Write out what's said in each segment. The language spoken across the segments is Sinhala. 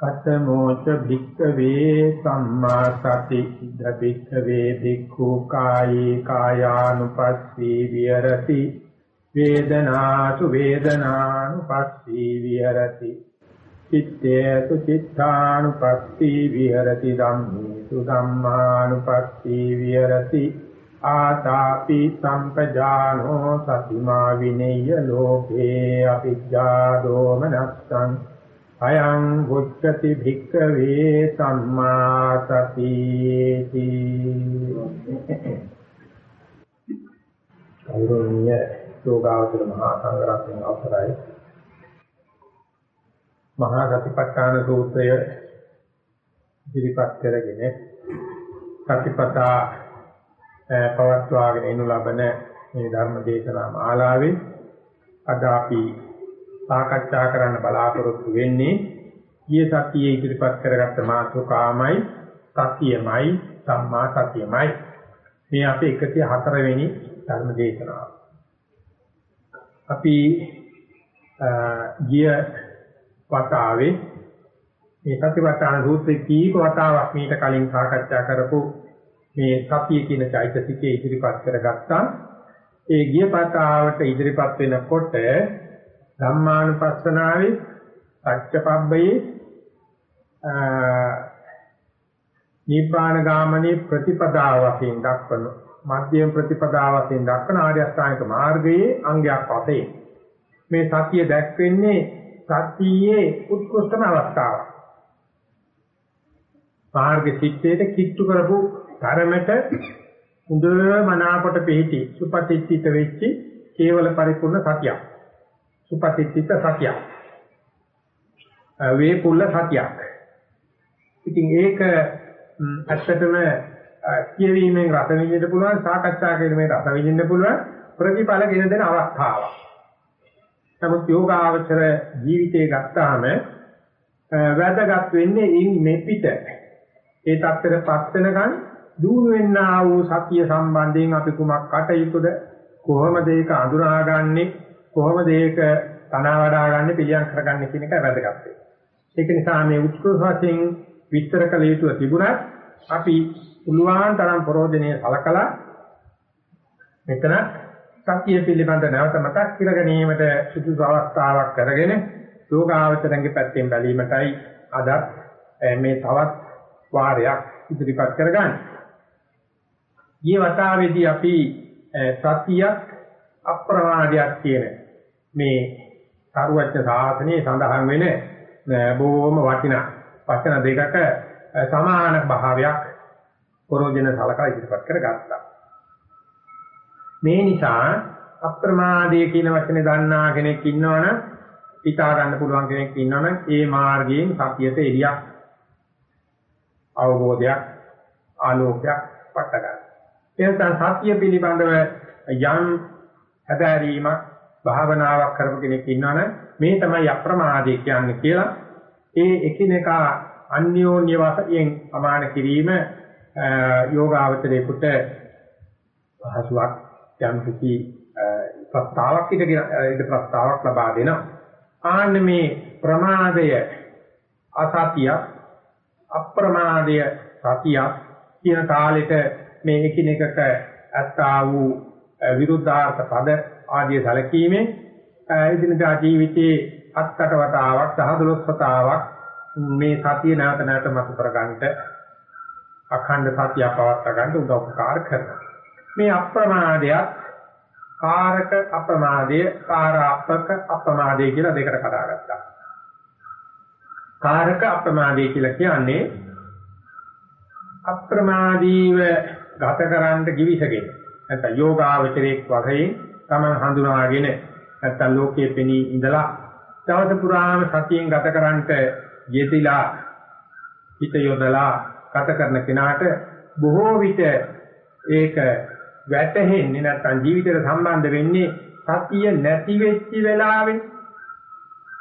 කතමෝච භික්ඛවේ සම්මා සති ඉද භික්ඛවේ භික්ඛු කායේ කායානුපස්සී විහෙරති වේදනාසු වේදනානුපස්සී විහෙරති චිත්තේසු චිත්තානුපස්සී විහෙරති ධම්මේසු ධම්මානුපස්සී විහෙරති ආතාපි සම්පජානෝ සතිමා විනේය ලෝකේ අවිජ්ජා දෝමනස්සං අයං උච්චති භික්ඛවේ සම්මා සතිති කෞරණීය යෝගාවචර මහා සංඝරත්නයේ අවසරයි. මහා සතිපට්ඨාන සූත්‍රය ඉදිරිපත් කරගෙන සතිපතා පවත්වාගෙන එනු ලබන මේ ධර්ම දේශනා මාලාවේ අද අපි සාකච්ඡා කරන්න බලාපොරොත්තු වෙන්නේ ඊයේ සතියේ ඉදිරිපත් කරගත්ත මාතෘකාමයි සතියමයි සම්මා සතියමයි මේ අපේ 104 වෙනි ධර්ම දේශනාව. අපි ගිය වතාවේ මේ සතිපට්ඨාන සූත්‍රයේ කීප වතාවක් මීට කලින් සාකච්ඡා කරපු මේ සතිය කියන චෛතසිකයේ ඉදිරිපත් කරගත්තා. ඒ ගිය වතාවට ඉදිරිපත් වෙනකොට ධම්මානුපස්සනාවේ සත්‍යපබ්බයේ නිපාන ගාමනේ ප්‍රතිපදාව වශයෙන් දක්වන මධ්‍යම ප්‍රතිපදාව වශයෙන් දක්වන ආර්ය අෂ්ටාංගික මාර්ගයේ අංගයක් වශයෙන් මේ සතිය දැක්වෙන්නේ සතියේ උත්කෘෂ්ඨම අවස්ථාව. මාර්ග සිත්තේට කිට්ටු කරපු ධර්මයට හොඳ මනාකොට පිහිටි සුපතිච්චිත වෙච්චි කේවල පරිපූර්ණ සතියක්. සුපතිත්තිත සතියක්. වේපුල්ල සතියක්. ඉතින් ඒක ඇත්තටම කියවීමෙන් රස විඳින්න පුළුවන් සාකච්ඡා කිරීමෙන් රස විඳින්න පුළුවන් ප්‍රතිඵල ගෙන දෙන අවස්ථාවක්. නමුත් යෝගාවචර ජීවිතේ ගත්තාම වැදගත් වෙන්නේ ඉන් මෙපිට ඒ தත්තරපත් වෙනකන් දුරු වෙන්නා වූ සතිය සම්බන්ධයෙන් අපි කුමක් කටයුතුද කොහොමද ඒක අඳුනාගන්නේ කොහොමද ඒක තනවා වඩා ගන්න පිළියම් කරගන්න කියන එක වැදගත් වෙනවා. ඒක නිසා මේ උත්කෘෂ වශයෙන් විස්තර කළ යුතු තිබුණත් අපි උල්වාන් තරම් ප්‍රෝධනයේ සලකලා මෙතන සත්‍ය පිළිබඳ නැවත මතක් කර ගැනීමට සුදුසු අවස්ථාවක් කරගෙන යෝගාවචරංගේ පැත්තෙන් බැලීමටයි අද මේ තවත් වාරයක් ඉදිරිපත් කරගන්නේ. ඊ වතාවේදී අපි සතියක් අප්‍රමාදයක් කියන මේ සාරුවච්ච සාසනයේ සඳහන් වෙන බොහොම වටිනා වචන දෙකක සමාන භාවයක් පරෝජන සලකලා ඉදිරිපත් කරගත්තා. මේ නිසා අප්‍රමාදයේ කියන වචනේ දන්නා කෙනෙක් ඉන්නවනම් හිතා ගන්න පුළුවන් කෙනෙක් ඉන්නවනම් ඒ මාර්ගයෙන් සතියට එළියක් අවබෝධයක් ආලෝකයක් පට ගන්න. එතන සතිය පිළිබඳව යම් හැදෑරීමක් භාවනාවක් කරපු කෙනෙක් ඉන්නවනම් මේ තමයි අප්‍රමාදය කියන්නේ කියලා ඒ එකිනෙකා අන්‍යෝන්‍ය වශයෙන් අමාන කිරීම යෝගාවචරයේකට පහසුවක් යම් කිසි ප්‍රස්තාවක් ඉදගෙන ඉද ප්‍රස්තාවක් ලබා දෙනවා. ආන්න මේ ප්‍රමාදය අසතිය අප්‍රමාදය සතිය කියන කාලෙට මේ එකිනෙකට ඇත්තා වූ විරුද්ධාර්ථ පද ආදී සැලකීමෙන් එදිනදා ජීවිතයේ අත්කට වතාවක් සහ දොළොස් වතාවක් මේ සතිය නැවත නැවත මතු කරගන්නට අඛණ්ඩ සතිය පවත්වා ගන්න උදව්පකාර කරනවා. මේ අප්‍රමාදයක් කාරක අප්‍රමාදය, කාරාපක අප්‍රමාදය කියලා දෙකට කඩාගත්තා. කාරක අප්‍රමාදය කියලා කියන්නේ අප්‍රමාදීව ගත කරන්න givisගෙන නැත්නම් යෝගාවචරයේ වශයෙන් Taman හඳුනාගෙන නැත්තම් ලෝකයේ පෙනී ඉඳලා දවස පුරාම සතියෙන් ගත කරන්නට යෙදিলা හිත යොදලා ගත කරන කෙනාට බොහෝ විට ඒක වැටෙන්නේ නැත්නම් ජීවිතයට සම්බන්ධ වෙන්නේ සතිය නැති වෙච්ච වෙලාවේ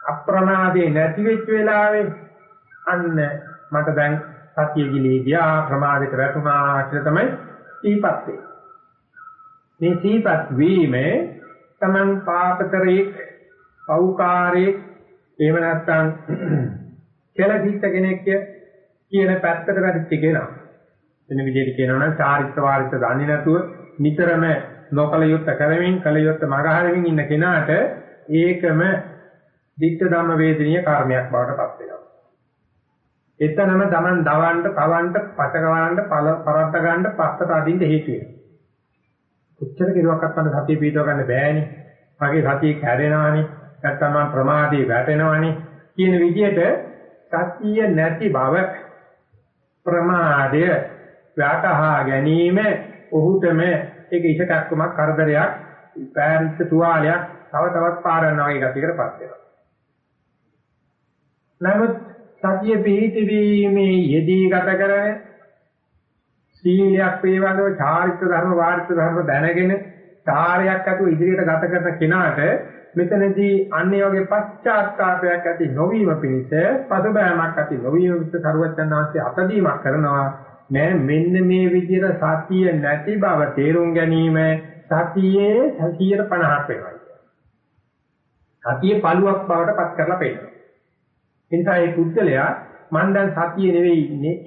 අප්‍රමාදේ නැති වෙච්ච වෙලාවේ අන්න මට දැන් සතිය ගිලීදියා ප්‍රමාදයට වැටුණා කියලා තමයි සීපත් වෙන්නේ. මේ සීපත් වීමේ තමන් පාපතරේ පෞකාරේ එහෙම නැත්නම් කෙලසිට කෙනෙක් කියන පැත්තට වැඩිච්ච කෙනා. වෙන විදිහට කියනවා නම් චාරිත්‍ර වාරිත්‍ර දන්නේ නැතුව නිතරම නොකල යුත්ත කරමින් කල යුත්ත මගහරමින් ඉන්න කෙනාට ඒකම ditta ධම්ම වේදනීය කර්මයක් බවට පත් වෙනවා. එතනම Taman දවන්න, පවන්න, පචකවන්න, පරද්ද ගන්න, පස්සට අදින්න හේතු වෙනවා. කොච්චර කෙරුවක්වත් මට සතිය පිටව ගන්න බෑනේ. මගේ සතිය කැඩෙනවානේ. නැත්තම් මම ප්‍රමාදේ වැටෙනවානේ. කියන විදිහට සතිය නැති බව ප්‍රමාදය වැටහා ගැනීම ඔහුටම ඒක ඉෂකක්කමක් කරදරයක් පෑරිච්ච තුවාලයක් තව තවත් පාරනවා වගේ ගතියකටපත් වෙනවා. නමුත් සතිය පිහිටීමේ යෙදී ගත කරන සීලයක් වේවඳව චාරිත්‍ර ධර්ම වාරිත්‍ර ධර්ම දැනගෙන චාරයක් අතු ඉදිරියට ගත කරන කෙනාට මෙතනදී අන්නේ වගේ පශ්චාත්තාවයක් ඇති නොවීම පිණිස පසුබෑමක් ඇති නොවීම පිණිස සරුවචනාංශයේ අතදීමක් කරනවා. නෑ මෙන්න මේ විදිහට සතිය නැති බව තේරුම් ගැනීම සතියේ 150ක් වෙනවා. සතිය පළුවක් බවට පත් කරලා පෙන්නනවා. එනිසා මේ පුද්ගලයා මම දැන් සතිය නෙවෙයි ඉන්නේ.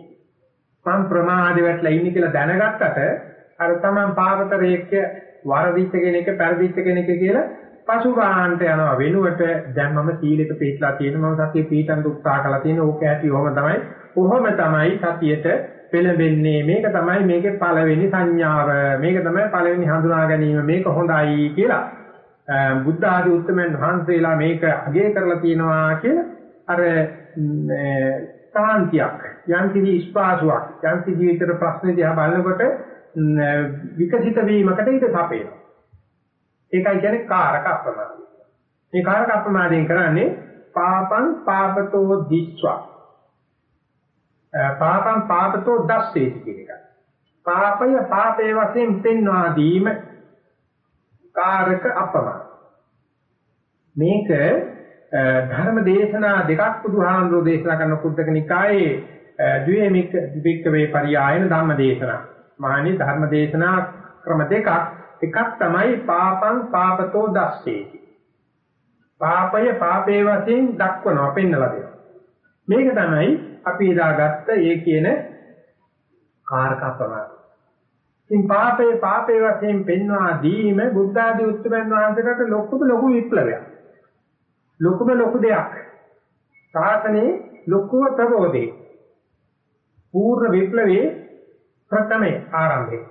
මම ප්‍රමාදේ වැටලා ඉන්නේ කියලා දැනගත්තට අර තමන් පාපතරයේක වරදිච්ච කෙනෙක් පෙරදිච්ච කෙනෙක් කියලා පසුබාහන්ට යනවා. වෙනුවට දැන් මම සීලෙක පිටලා තියෙන මම සතිය පිටන් උත්සාහ කළා තියෙන ඕක ඇති ඔහම තමයි. කොහොම තමයි සතියට පෙළඹෙන්නේ. මේක තමයි මේකේ පළවෙනි සංඥාව. මේක තමයි පළවෙනි හඳුනා ගැනීම. මේක හොඳයි කියලා. බුද්ධ ආදී උත්තරමන් වහන්සේලා මේක අගය කරලා තියෙනවා කියලා අර කාන්තියක් යම් කිසි ස්පාසුවක් යම් කිසි ජීවිතේ ප්‍රශ්න දිහා බලනකොට විකසිත වීමකට ඊට සපේනවා. ඒකයි කියන්නේ කාරක අප්‍රමාදය. මේ කාරක අප්‍රමාදයෙන් කරන්නේ පාපං පාපතෝ දිස්වා. පාපං පාපතෝ දස්සේති කියන එක. පාපය පාපේ වශයෙන් පෙන්වා දීම කාරක අප්‍රමාද. මේක ධර්ම දේශනා දෙකක් බුදුහාමුදුරෝ දේශනා කරන කුද්දක නිකායේ ද්වේමික වික්කවේ පරියායන ධම්ම දේශනා. මානි ධර්ම දේශනා ක්‍රම දෙකක්. එකක් තමයි පාපං පාපතෝ දස්සේති. පාපය පාපේ වශයෙන් දක්වනවා පෙන්නලා දෙනවා. මේක තමයි අපි එදාගත්ත ඒ කියන කාරක ප්‍රමාද. ඉතින් පාපේ පාපේ වශයෙන් පෙන්වා දීම බුද්ධ ආදී උත්තරයන් වහන්සේට ලොකුම ලොකු විප්ලවයක්. ලොකුම ලොකු දෙයක්. සාසනේ ලොකුම ප්‍රබෝධේ. පූර්ණ විප්ලවයේ ප්‍රථමේ ආරම්භේ.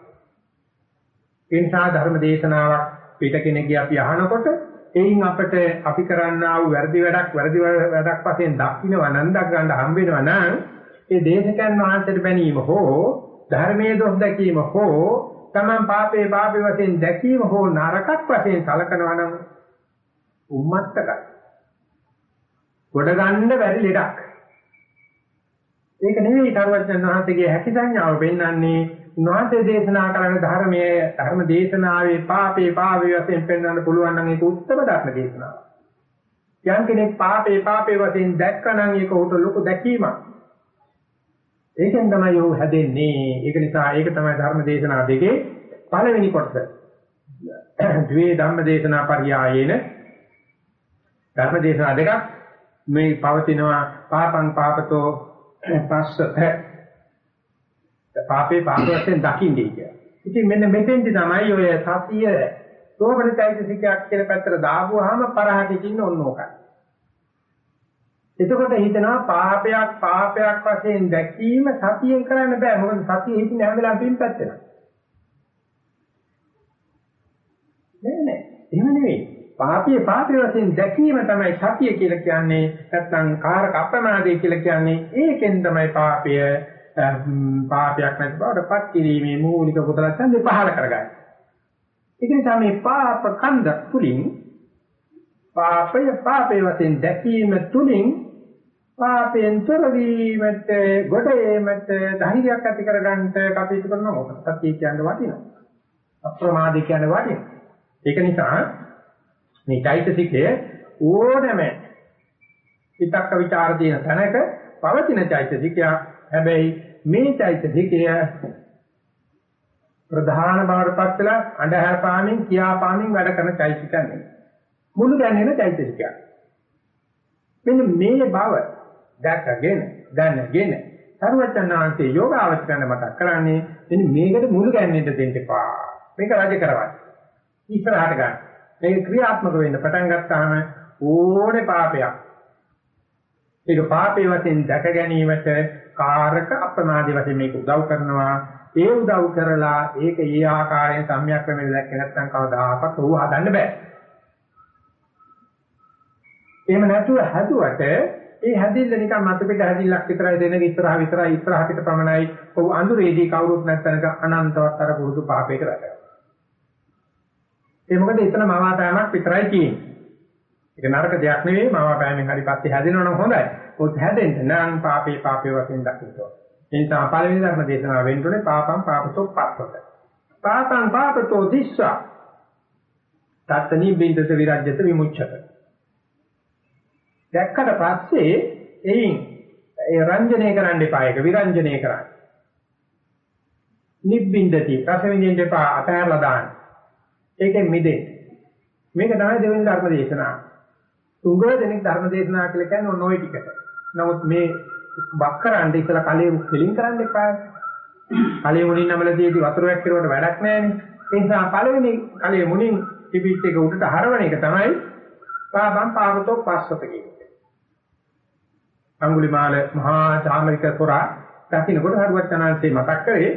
ඒ නිසා ධර්ම දේශනාවක් පිට කෙනෙක්ගේ අපි අහනකොට එයින් අපිට අපි කරන්නා වූ වැරදි වැඩක් වැරදි වැඩක් වශයෙන් දක්ිනව නන්දක් ගන්න හම්බ වෙනවා නම් ඒ දේශකයන් වහන්සේට බැනීම හෝ ධර්මයේ දොස් දැකීම හෝ තමන් පාපේ පාපේ වශයෙන් දැකීම හෝ නරකක් වශයෙන් සලකනවා නම් උම්මත්තකයි ගොඩ ගන්න බැරි ලෙඩක්. ඒක නෙවෙයි සර්වඥන් වහන්සේගේ හැකි සංඥාව පෙන්වන්නේ උන්වහන්සේ දේශනා කරන ධර්මයේ ධර්ම දේශනාවේ පාපේ පාපේ වශයෙන් පෙන්වන්න පුළුවන් නම් ඒක උත්තර ධර්ම දේශනාව. යම් කෙනෙක් පාපේ පාපේ වශයෙන් දැක්කනම් ඒක උට ලොකු දැකීමක්. ඒකෙන් තමයි ਉਹ හැදෙන්නේ. ඒක නිසා ඒක තමයි ධර්ම දේශනා දෙකේ පළවෙනි කොටස. ද්වේ ධම්ම දේශනා පරියායේන ධර්ම දේශනා දෙකක් මේ පවතිනවා පාපං පාපතෝ පස්සත පාපේ පාපයෙන් දකින්නේ කියලා. ඉතින් මෙන්න මෙතෙන්දි තමයි ඔය සතිය සෝමනිතයිසිකයක් කියලා පැත්තට දාපුවාම පරහටින් ඔන්න ඕකයි. එතකොට හිතනවා පාපයක් පාපයක් වශයෙන් දැකීම සතියෙන් කරන්න බෑ. මොකද සතිය හිතින් හැම වෙලාවෙම පින්පැත් වෙනවා. නෑ නෑ. එහෙම නෙවෙයි. පාපිය පාපේ වශයෙන් දැකීම තමයි සතිය කියලා කියන්නේ නැත්නම් කාරක අප්‍රමාදය කියලා කියන්නේ ඒකෙන් තමයි පාපය පාපයක් නැති බවට පත් කිරීමේ මූලික කුසල ඡන්දේ පහල කරගන්නේ. ඒක නිසා මේ පාප කන්ද තුලින් පාපය පාපේ වශයෙන් දැකීම තුලින් පාපෙන් තොර වීමට ගොඩ ඒමට ධෛර්යයක් ඇති කරගන්නට කටයුතු කරනවා මොකද සතිය කියන්නේ වටිනවා. අප්‍රමාදී කියන වටින. ඒක නිසා මේ චෛතසිකය ඕනෑම විතක්ක ਵਿਚාර තියෙන තැනක පවතින චෛතසිකයක්. හැබැයි මේ චෛතසිකය ප්‍රධාන බවටපත් වෙලා අඳුර පාමින් කියා පාමින් වැඩ කරන චෛතසිකයක් නෙවෙයි. මුළු දැනෙන චෛතසිකයක්. මෙන්න මේ බව දැකගෙන දැනගෙන සරුවචනාංශයේ යෝගාවචරණ මතක් කරන්නේ මෙන්න මේකට මුළු ගැන්වෙන්න දෙන්න එපා. මේක රජ කරවන්න. ඉස්සරහට ගන්න. මේක ක්‍රියාත්මක වෙන්න පටන් ගත්තාම ඕනේ පාපයක්. ඒක පාපේ වශයෙන් දැක ගැනීමට කාරක අප්‍රමාදී වශයෙන් මේක උදව් කරනවා. ඒ උදව් කරලා ඒක ඒ ආකාරයෙන් සම්‍යක් ක්‍රමෙට දැක්ක නැත්නම් කවදාකවත් ඌ හදන්න බෑ. එහෙම නැතුව හැදුවට ඒ හැදිල්ල නිකන් මත පිට හැදිල්ලක් විතරයි දෙන ඉස්සරහ විතරයි ඉස්සරහ පිට පමණයි. ඔව් අඳුරේදී කවුරුත් නැත්නම්ක අනන්තවත් අර පුරුදු පාපයක රැඳෙනවා. ඒ මොකද එතන මවාපෑමක් විතරයි තියෙන්නේ. ඒක නරක දෙයක් නෙවෙයි මවාපෑමෙන් හරි පස්සේ හැදෙනවා නම් හොඳයි. ඔත් හැදෙන්න නම් පාපේ පාපේ වශයෙන් දකින්න ඕන. ඒ නිසා පළවෙනි ධර්ම දේශනාව වෙන්නුනේ පාපං පාපතෝ පස්සත. පාපං පාපතෝ දිස්සා. තත්තනි බින්දස විරජ්‍යත විමුච්ඡත. දැක්කට පස්සේ එයින් ඒ රංජනය කරන්න එපා ඒක විරංජනය කරන්න. නිබ්බින්දති රස විඳින්න එපා අතහැරලා දාන්න. ඒකෙන් මිදෙන්න. මේක තමයි දෙවෙනි ධර්ම දේශනාව. තුංගව දෙනෙක් ධර්ම දේශනා කියලා කියන්නේ ඔන්න ඔය ටිකට. නමුත් මේ බක්කරන්න ඉතලා කලයේ කෙලින් කරන්න එපා. කලයේ මුණින් නමලදීදී වතුරක් කෙරුවට වැඩක් නැහැ ඒ නිසා පළවෙනි කලයේ මුණින් තිබිච්ච එක උඩට හරවන එක තමයි පාපම් පාපතෝ පස්සත කියන්නේ. අඟුලිමාල මහා චාමරික පුරා දකින්නකොට හරුවත් යනාංශේ මතක් කරේ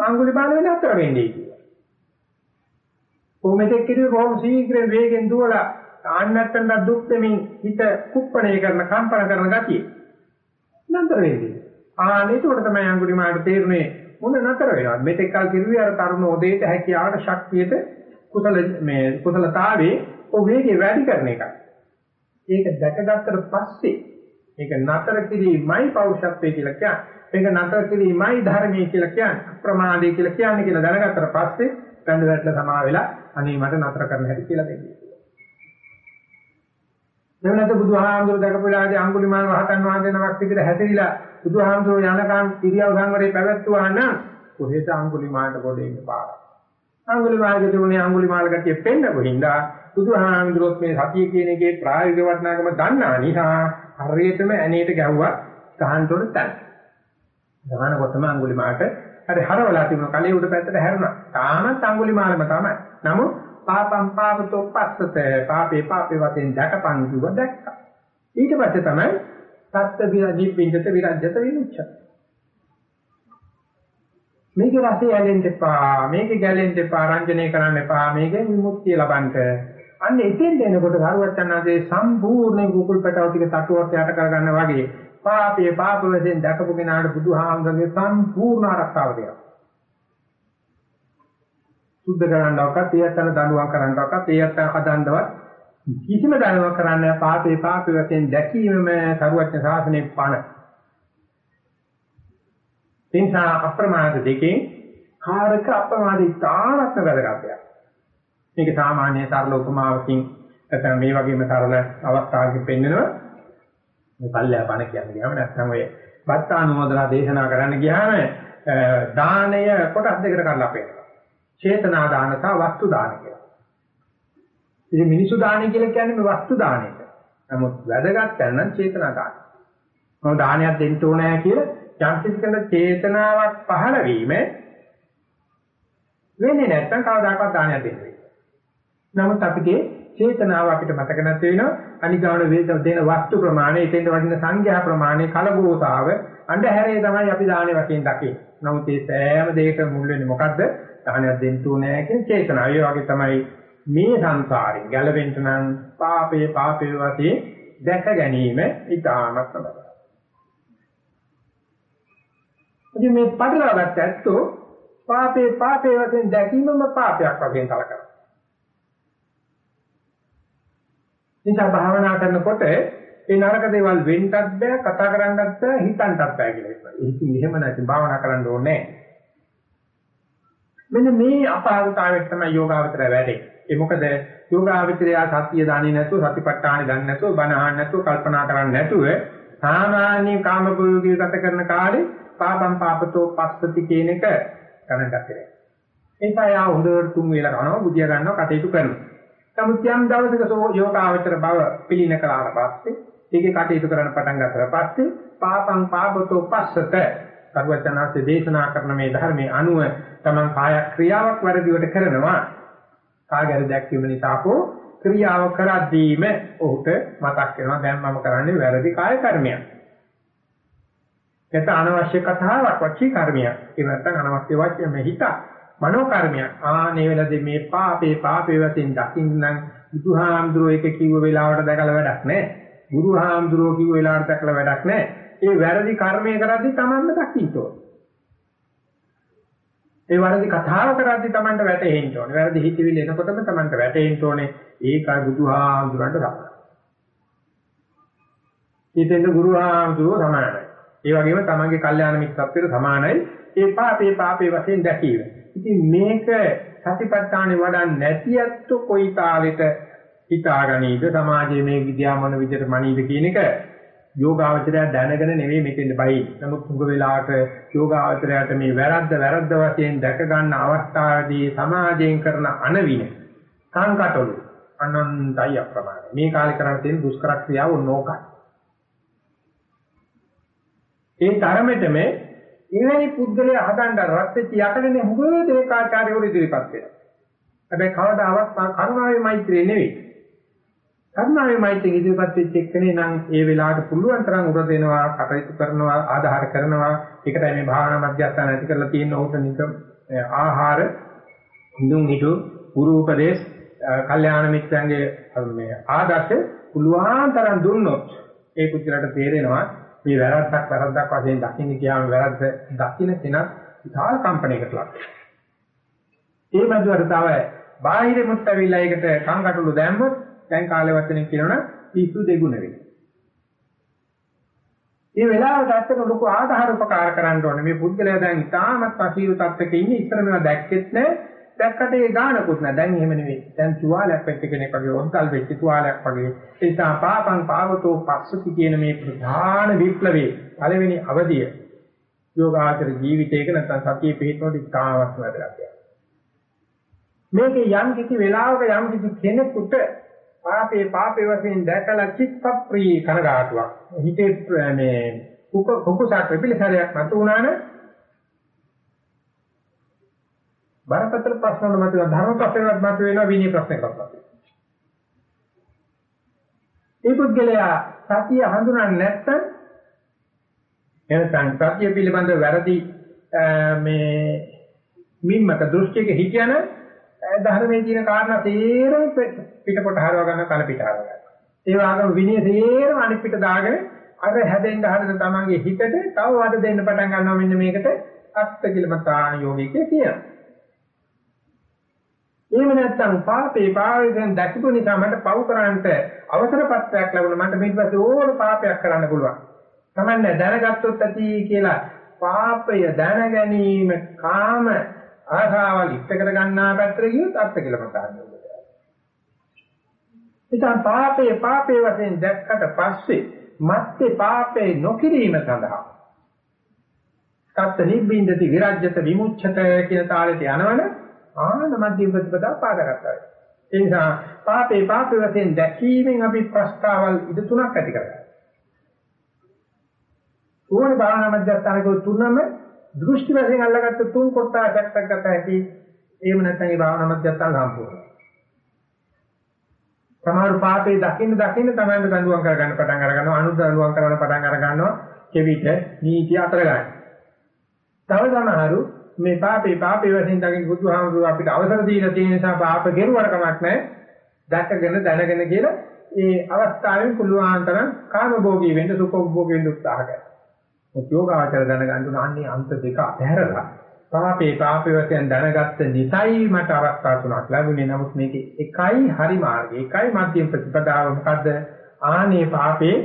අඟුලිමාල වෙන අතර වෙන්නේ කියලා. කොහොමද කිරුවේ බොහොම ශීඝ්‍රයෙන් වේගෙන් දුවලා ආන්නත්තෙන් දුක් දෙමින් හිත කුප්පණය කරන කම්පන කරන ගතිය. නතර වෙන්නේ. ආනෙට උඩ තමයි අඟුලිමාලට තේරුනේ මොන නතර වෙනවද? මෙතෙක් කල් කිරුවේ අර තරුණ උදේට හැකියාවට ශක්තියට කුසල මේ කුසලතාවේ ඔය වේගේ වැඩි කරන එකයි. ඒක දැකගත්තට පස්සේ මේක නතර කිරීමයි පෞරුෂත්වයේ කියලා කියන්නේ. මේක නතර කිරීමයි ධර්මයේ කියලා කියන්නේ. අප්‍රමාදයේ කියලා කියන්නේ කියලා දැනගත්තට පස්සේ ගඳ වැටලා සමා වෙලා අනේ මට නතර කරන්න හැටි කියලා දෙන්නේ. එවනත බුදුහාමුදුර දැකපුවාදී අඟුලිමාල රහතන් වහන්සේ නමක් විදිහට හැතිරිලා බුදුහාමුදුර යනකම් ඉරියව් සංවරේ පැවැත්වුවා නම් කොහෙද අඟුලිමාලට පොඩේ ඉන්න පාර. අඟුලිමාලගේ තුනේ අඟුලිමාල ගතිය පෙන්න කොහින්දා බුදුහාමුදුරොත් මේ සතිය කියන එකේ ප්‍රායෝගික වටිනාකම දන්නා නිසා හරියටම ඇනේට ගැහුවා ගහන්න උඩ තැන. ගහනකොටම අඟුලිමාලට හරි හරවලා තිබුණ කලේ උඩ පැත්තට හැරුණා. තාමත් අඟුලිමාලම තමයි. නමුත් පාපම් පාපතෝ පස්සත පාපේ පාපේ වශයෙන් දැකපන් කිව්ව දැක්කා. ඊට පස්සේ තමයි සත්‍ය විරජිප්පින්දත විරජ්‍යත විමුච්ඡ. මේක රසය ඇලෙන්න එපා මේක ගැලෙන්න එපා රංජනය කරන්න එපා මේකෙන් විමුක්තිය ලබන්න අන්න එතෙන් දෙනකොට සරුවචනාදී සම්පූර්ණ කුකුල් පැටව ටික තටුවට යට කරගන්න වගේ පාපයේ පාප වශයෙන් දැකපු කෙනාට බුදුහාමුදුරගේ සම්පූර්ණ ආරක්ෂාව දෙනවා. සුද්ධ කරන්නවක්වත් ඒ අතන දඬුවම් කරන්නවක්වත් ඒ අතන හදන්නවත් කිසිම දඬුවම් කරන්න පාපේ පාපේ වශයෙන් දැකීමම සරුවචන ශාසනයේ පණ. තින්සා අප්‍රමාද දෙකෙන් කාරක අප්‍රමාදී තාරක වැඩගතයක්. මේක සාමාන්‍ය සරල උපමාවකින් නැත්නම් මේ වගේම සරල අවස්ථාවකින් පෙන්නනවා. මේ පල්ලෑ බණ කියන්නේ ගියාම නැත්නම් ඔය බත්තානුමෝදනා දේශනා කරන්න ගියාම දානය කොටස් දෙකකට කඩලා පෙන්නනවා. චේතනා දාන සහ වස්තු දාන කියලා. ඉතින් මිනිසු දානය කියලා කියන්නේ මේ වස්තු දානයක. නමුත් වැදගත් කරන චේතනා දාන. මම දානයක් දෙන්න ඕනෑ කියලා යම් කිසි කෙනෙක් චේතනාවක් පහළ වීම වෙන්නේ නැත්නම් කවදාකවත් දානයක් දෙන්නේ නමුත් අපිට චේතනාව අපිට මතක නැති වෙනවා අනිගාණ වේද දෙන වස්තු ප්‍රමාණය එතෙන්ට වටින සංඛ්‍යා ප්‍රමාණය කලගෝසාව අන්ධහැරේ තමයි අපි දානේ වශයෙන් දකින්නේ. නමුත් මේ සෑම දෙයකම මුල් වෙන්නේ මොකද්ද? දානයක් දෙන්න ඕනේ කියන චේතනාව. ඒ වගේ තමයි මේ සංසාරයෙන් ගැලවෙන්න නම් පාපේ පාපේ වශයෙන් දැක ගැනීම ඉතාමත් තමයි. ඉතින් මේ පටලවාගත්ත ඇත්තෝ පාපේ පාපේ වශයෙන් දැකීමම පාපයක් වශයෙන් කලකනවා. නිසා භාවනා කරනකොට ඒ නරක දේවල් වෙන්නත් බෑ කතා කරන්නත් බෑ හිතන්නත් බෑ කියලා ඉතින් එහෙම නැති භාවනා කරන්න ඕනේ මෙන්න මේ අපාරතාවයට තමයි යෝගාවචරය වැඩේ. ඒ මොකද යෝගාවචරය සතිය දන්නේ නැතුව සතිපට්ඨානෙ දන්නේ නැතුව බණ අහන්නේ නැතුව කල්පනා කරන්නේ නැතුව සාමාන්‍ය කාමභෝගී ගත කරන කාලේ පාපම් පාපතෝ පස්සති කියන එක ගණන් ගත්තේ. ඒකයි ආ හොඳට තුන් වේල කරනවා බුදියා ගන්නවා කටයුතු කරනවා. නමුත් යම් දවසක යෝගාවචර බව පිළින කළාට පස්සේ ඒකේ කටයුතු කරන්න පටන් ගන්නතර පස්සේ පාපං පාපතෝ පස්සත සර්වචනාසේ දේශනා කරන මේ ධර්මයේ අනුව තමන් කාය ක්‍රියාවක් වැඩිවට කරනවා කාගර දැක්වීම නිසා හෝ ක්‍රියාව කරද්දීම ඔහුට මතක් වෙනවා දැන් මම කරන්නේ වැරදි කාය කර්මයක්. ඒක අනවශ්‍ය කතාවක් වචී කර්මයක්. ඒ නැත්නම් අනවශ්‍ය වචය මේ හිත මනෝ කර්මයක්. ආනේ වෙලදී මේ පාපේ පාපේ වශයෙන් දකින්නම් බුදුහාමුදුරුවෝ ඒක කිව්ව වෙලාවට දැකලා වැඩක් නැහැ. ගුරුහාමුදුරුවෝ කිව්ව වෙලාවට දැකලා වැඩක් නැහැ. ඒ වැරදි කර්මය කරද්දී Tamanne දකින්න ඕනේ. ඒ වැරදි කතාව කරද්දී Tamanට වැටෙන්න ඕනේ. වැරදි හිතවිලි එනකොටම Tamanට වැටෙන්න ඕනේ. ඒකයි බුදුහාමුදුරන්ට සමානයි. ඊටෙන්ද ගුරුහාමුදුරුවෝ සමානයි. ඒ වගේම තමන්ගේ කල්යාණ මිත්‍රත්වයට සමානයි. ඒ පාපේ පාපේ වශයෙන් දැකීම. ඉතින් මේක සතිපට්ඨානෙ වඩා නැති ඇත්තු කොයි තාලෙට හිතාගනීද සමාජයේ මේ විද්‍යා මොන විදිහට මනීද කියන එක යෝගාවචරය දැනගෙන නෙවෙයි මෙතෙන්ද බයි. නමුත් උඟ වෙලාවට යෝගාවචරයට මේ වැරද්ද වැරද්ද වශයෙන් දැක ගන්න අවස්ථාවේදී සමාජයෙන් කරන අනවින සංකටවල අනන්තයි අප්‍රමාණ. මේ කාලේ කරන්න තියෙන දුෂ්කර ක්‍රියාව නෝකයි. ඒ තරමෙටම එවැනි පුද්ගලයා හදන්න රත් වෙච්ච යකඩනේ හුඟ දේකාචාර්යවරු ඉදිරිපත් වෙනවා. හැබැයි කවදාවත් කරුණාවේ මෛත්‍රිය නෙවෙයි. කරුණාවේ මෛත්‍රිය ඉදිරිපත් වෙච්ච එක්කනේ නම් ඒ වෙලාවට පුළුවන් තරම් උර දෙනවා, කටයුතු කරනවා, ආධාර කරනවා. ඒකටයි මේ භාවනා මධ්‍යස්ථාන ඇති කරලා තියෙන උට නික ආහාර, හිඳුන් හිටු, ගුරු උපදේශ, කල්යාණ මිත්‍රයන්ගේ මේ ආදර්ශ පුළුවන් තරම් දුන්නොත් ඒ පුද්ගලට තේරෙනවා මේ වැරද්දක් වැරද්දක් වශයෙන් දකින්න කියාම වැරද්ද දකින්න කෙනා විශාල කම්පණයකට ලක් ඒ මැදුවට තව බාහිර මුත් ඇවිල්ලා ඒකට කංකටොළු දැම්මොත් දැන් කාලේ වචනෙන් කියනවනම් පිස්සු දෙගුණ වෙනවා. මේ වෙලාවට ඇත්තට ලොකු ආධාර උපකාර කරන්න ඕනේ. මේ පුද්ගලයා දැන් ඉතාමත් පසීරු තත්ත්වක ඉන්නේ. ඉස්සර මේවා දැක්කෙත් නැහැ. දැක්කට ඒ ගානකුත් නැහැ. දැන් එහෙම නෙවෙයි. දැන් තුවාලයක් වෙච්ච කෙනෙක් වගේ වොන්කල් වෙච්ච තුවාලයක් වගේ. ඒ නිසා පාපං පාවතෝ පස්සති කියන මේ ප්‍රධාන විප්ලවයේ පළවෙනි අවධිය යෝගාචර ජීවිතයක නැත්නම් සතිය පිළිපොඩි ඉතාමත් වැදගත්. මේකේ යම් කිසි වෙලාවක යම් කිසි කෙනෙකුට පාපේ පාපේ වශයෙන් දැකලා චිත්ත ප්‍රී කනගාටුවක්. හිතේ මේ කුක කුකුසක් පිළිසරයක් නැතු වුණානේ බරපතල ප්‍රශ්න මත ධර්ම ප්‍රශ්නයක් මත වෙනවා විනය ප්‍රශ්නයක් මත ඒ පුද්ගලයා සතිය හඳුනන්නේ නැත්නම් එනසං සතිය පිළිබඳ වැරදි මේ මින්මක දෘෂ්ටියක හිතන ධර්මයේ තියෙන කාරණා තේරෙම පිටපොට හරව ගන්න කල පිට හරව ගන්න. ඒ වගේම විනය තේරෙම අනිත් පිට දාගෙන අර හැදෙන්න හදන තමන්ගේ හිතට තව වද දෙන්න පටන් ගන්නවා මෙන්න මේකට අත්ති කිලමතාන යෝගිකේ කියනවා. එහෙම නැත්නම් පාපේ පාවෙන් දැකපු නිසා මට පව් කරන්නට අවසර පත්‍රයක් ලැබුණා මට ඊට පස්සේ ඕන පාපයක් කරන්න පුළුවන්. තමන්නේ දැනගත්තොත් ඇති කියලා පාපය දැන ගැනීම කාම ආශාවල් ඉෂ්ට කර ගන්නා පැත්තට ගියොත් අර්ථ කියලා මතාන්නේ. ඉතින් පාපේ පාපේ වශයෙන් දැක්කට පස්සේ මත්තේ පාපේ නොකිරීම සඳහා සත්‍ය නිබ්බින්දති විරජ්‍යත විමුච්ඡත කියන තාලෙට යනවනේ ආන මධ්‍යම ප්‍රතිපදා පාදගතයි. ඒ නිසා පාපේ පාපේ වශයෙන් දැකීමෙන් අපි ප්‍රස්තාවල් ඉද තුනක් ඇති කරගන්නවා. ඕනේ භාවනා මධ්‍යස්ථානක තුනම දෘෂ්ටි වශයෙන් අල්ලගත්ත තුන් කොටසක් ගත හැකි. එහෙම නැත්නම් ඒ භාවනා මධ්‍යස්ථාන සම්පූර්ණ. සමහර පාපේ දකින්න දකින්න තමයි දඬුවම් කරගන්න පටන් අර ගන්නවා අනුදඬුවම් කරන්න පටන් අර ගන්නවා කෙවිත නීති අතර ගන්න. තව සමහරු මේ පාපේ පාපේ වශයෙන් දකින්න බුදුහාමුදුරුවෝ අපිට අවසර දීලා තියෙන නිසා පාප කෙරුවට කමක් නැහැ. දැකගෙන දැනගෙන කියලා ඒ අවස්ථාවෙන් පුළුවන් තරම් කාමභෝගී වෙන්න සුඛභෝගී වෙන්න උත්සාහ කරනවා. උද්‍යෝගාචර දැනගන්න උන අන්නේ අන්ත දෙක අතහැරලා පාපේ පාපේ වශයෙන් දැනගත්ත නිසයි මට අවස්ථා තුනක් ලැබුණේ. නමුත් මේකේ එකයි හරි මාර්ගය. එකයි මධ්‍යම ප්‍රතිපදාව මොකද්ද? ආනේ පාපේ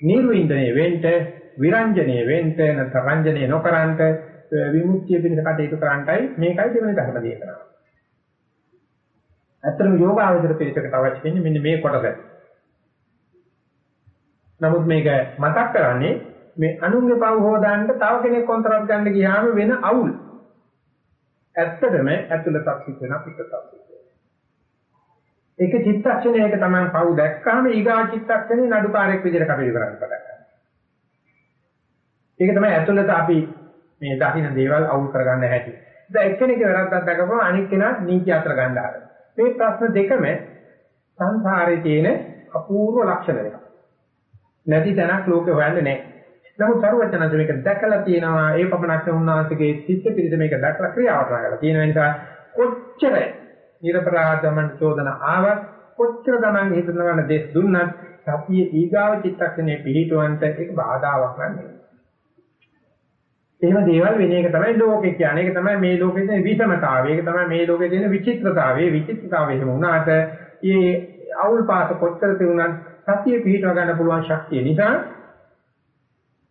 නිර්වින්දනයේ වෙන්න විරංජනයේ වෙන්න නැත්නම් රංජනයේ නොකරන්ට විමුක්තිය පිණිස කටයුතු කරන්නයි මේකයි දෙවෙනි ධර්ම දේශනාව. ඇත්තටම යෝගාවචර පිළිසකට අවශ්‍ය වෙන්නේ මෙන්න මේ කොටස. නමුත් මේක මතක් කරන්නේ මේ අනුන්ගේ පව හොදාන්න තව කෙනෙක් කොන්ත්‍රාත් ගන්න ගියාම වෙන අවුල්. ඇත්තටම ඇතුළතක් සිද්ධ වෙන පිටතක් සිද්ධ වෙනවා. ඒක චිත්තක්ෂණයක තමයි පව දැක්කාම ඊගා චිත්තක්ෂණේ නඩුකාරයක් විදිහට කටයුතු කරන්න පටන් ගන්නවා. ඒක තමයි ඇතුළත අපි මේ දකින්න දේවල් අවුල් කරගන්න හැටි. දැන් එක්කෙනෙක් වැරද්දක් දැකපුවම අනිත් කෙනා නීති අතර ගන්න ආරම්භ. මේ ප්‍රශ්න දෙකම සංසාරයේ තියෙන අපූර්ව ලක්ෂණ දෙකක්. නැති තැනක් ලෝකේ හොයන්නේ නැහැ. නමුත් සරුවචනන්ද මේක දැකලා තියෙනවා ඒ පමණක් උන්වහන්සේගේ සිත් පිළිද මේක දැකලා ක්‍රියාවට කරලා තියෙන නිසා කොච්චර නිර්පරාධමන් චෝදන ආවත් කොච්චර තමන් හිතන ගන්න දෙස් දුන්නත් සතිය ඊගාව චිත්තක්ෂණේ පිළිටවන්ට ඒක බාධාවක් නෙවෙයි. එහෙම දේවල් වෙන එක තමයි ලෝකේ කියන්නේ. ඒක තමයි මේ ලෝකේ තියෙන විෂමතාවය. ඒක තමයි මේ ලෝකේ තියෙන විචිත්‍රතාවය. විචිත්‍රතාවය එහෙම වුණාට මේ අවුල් පාස කොච්චර තියුණත් සතිය පිළිටව ගන්න පුළුවන් ශක්තිය නිසා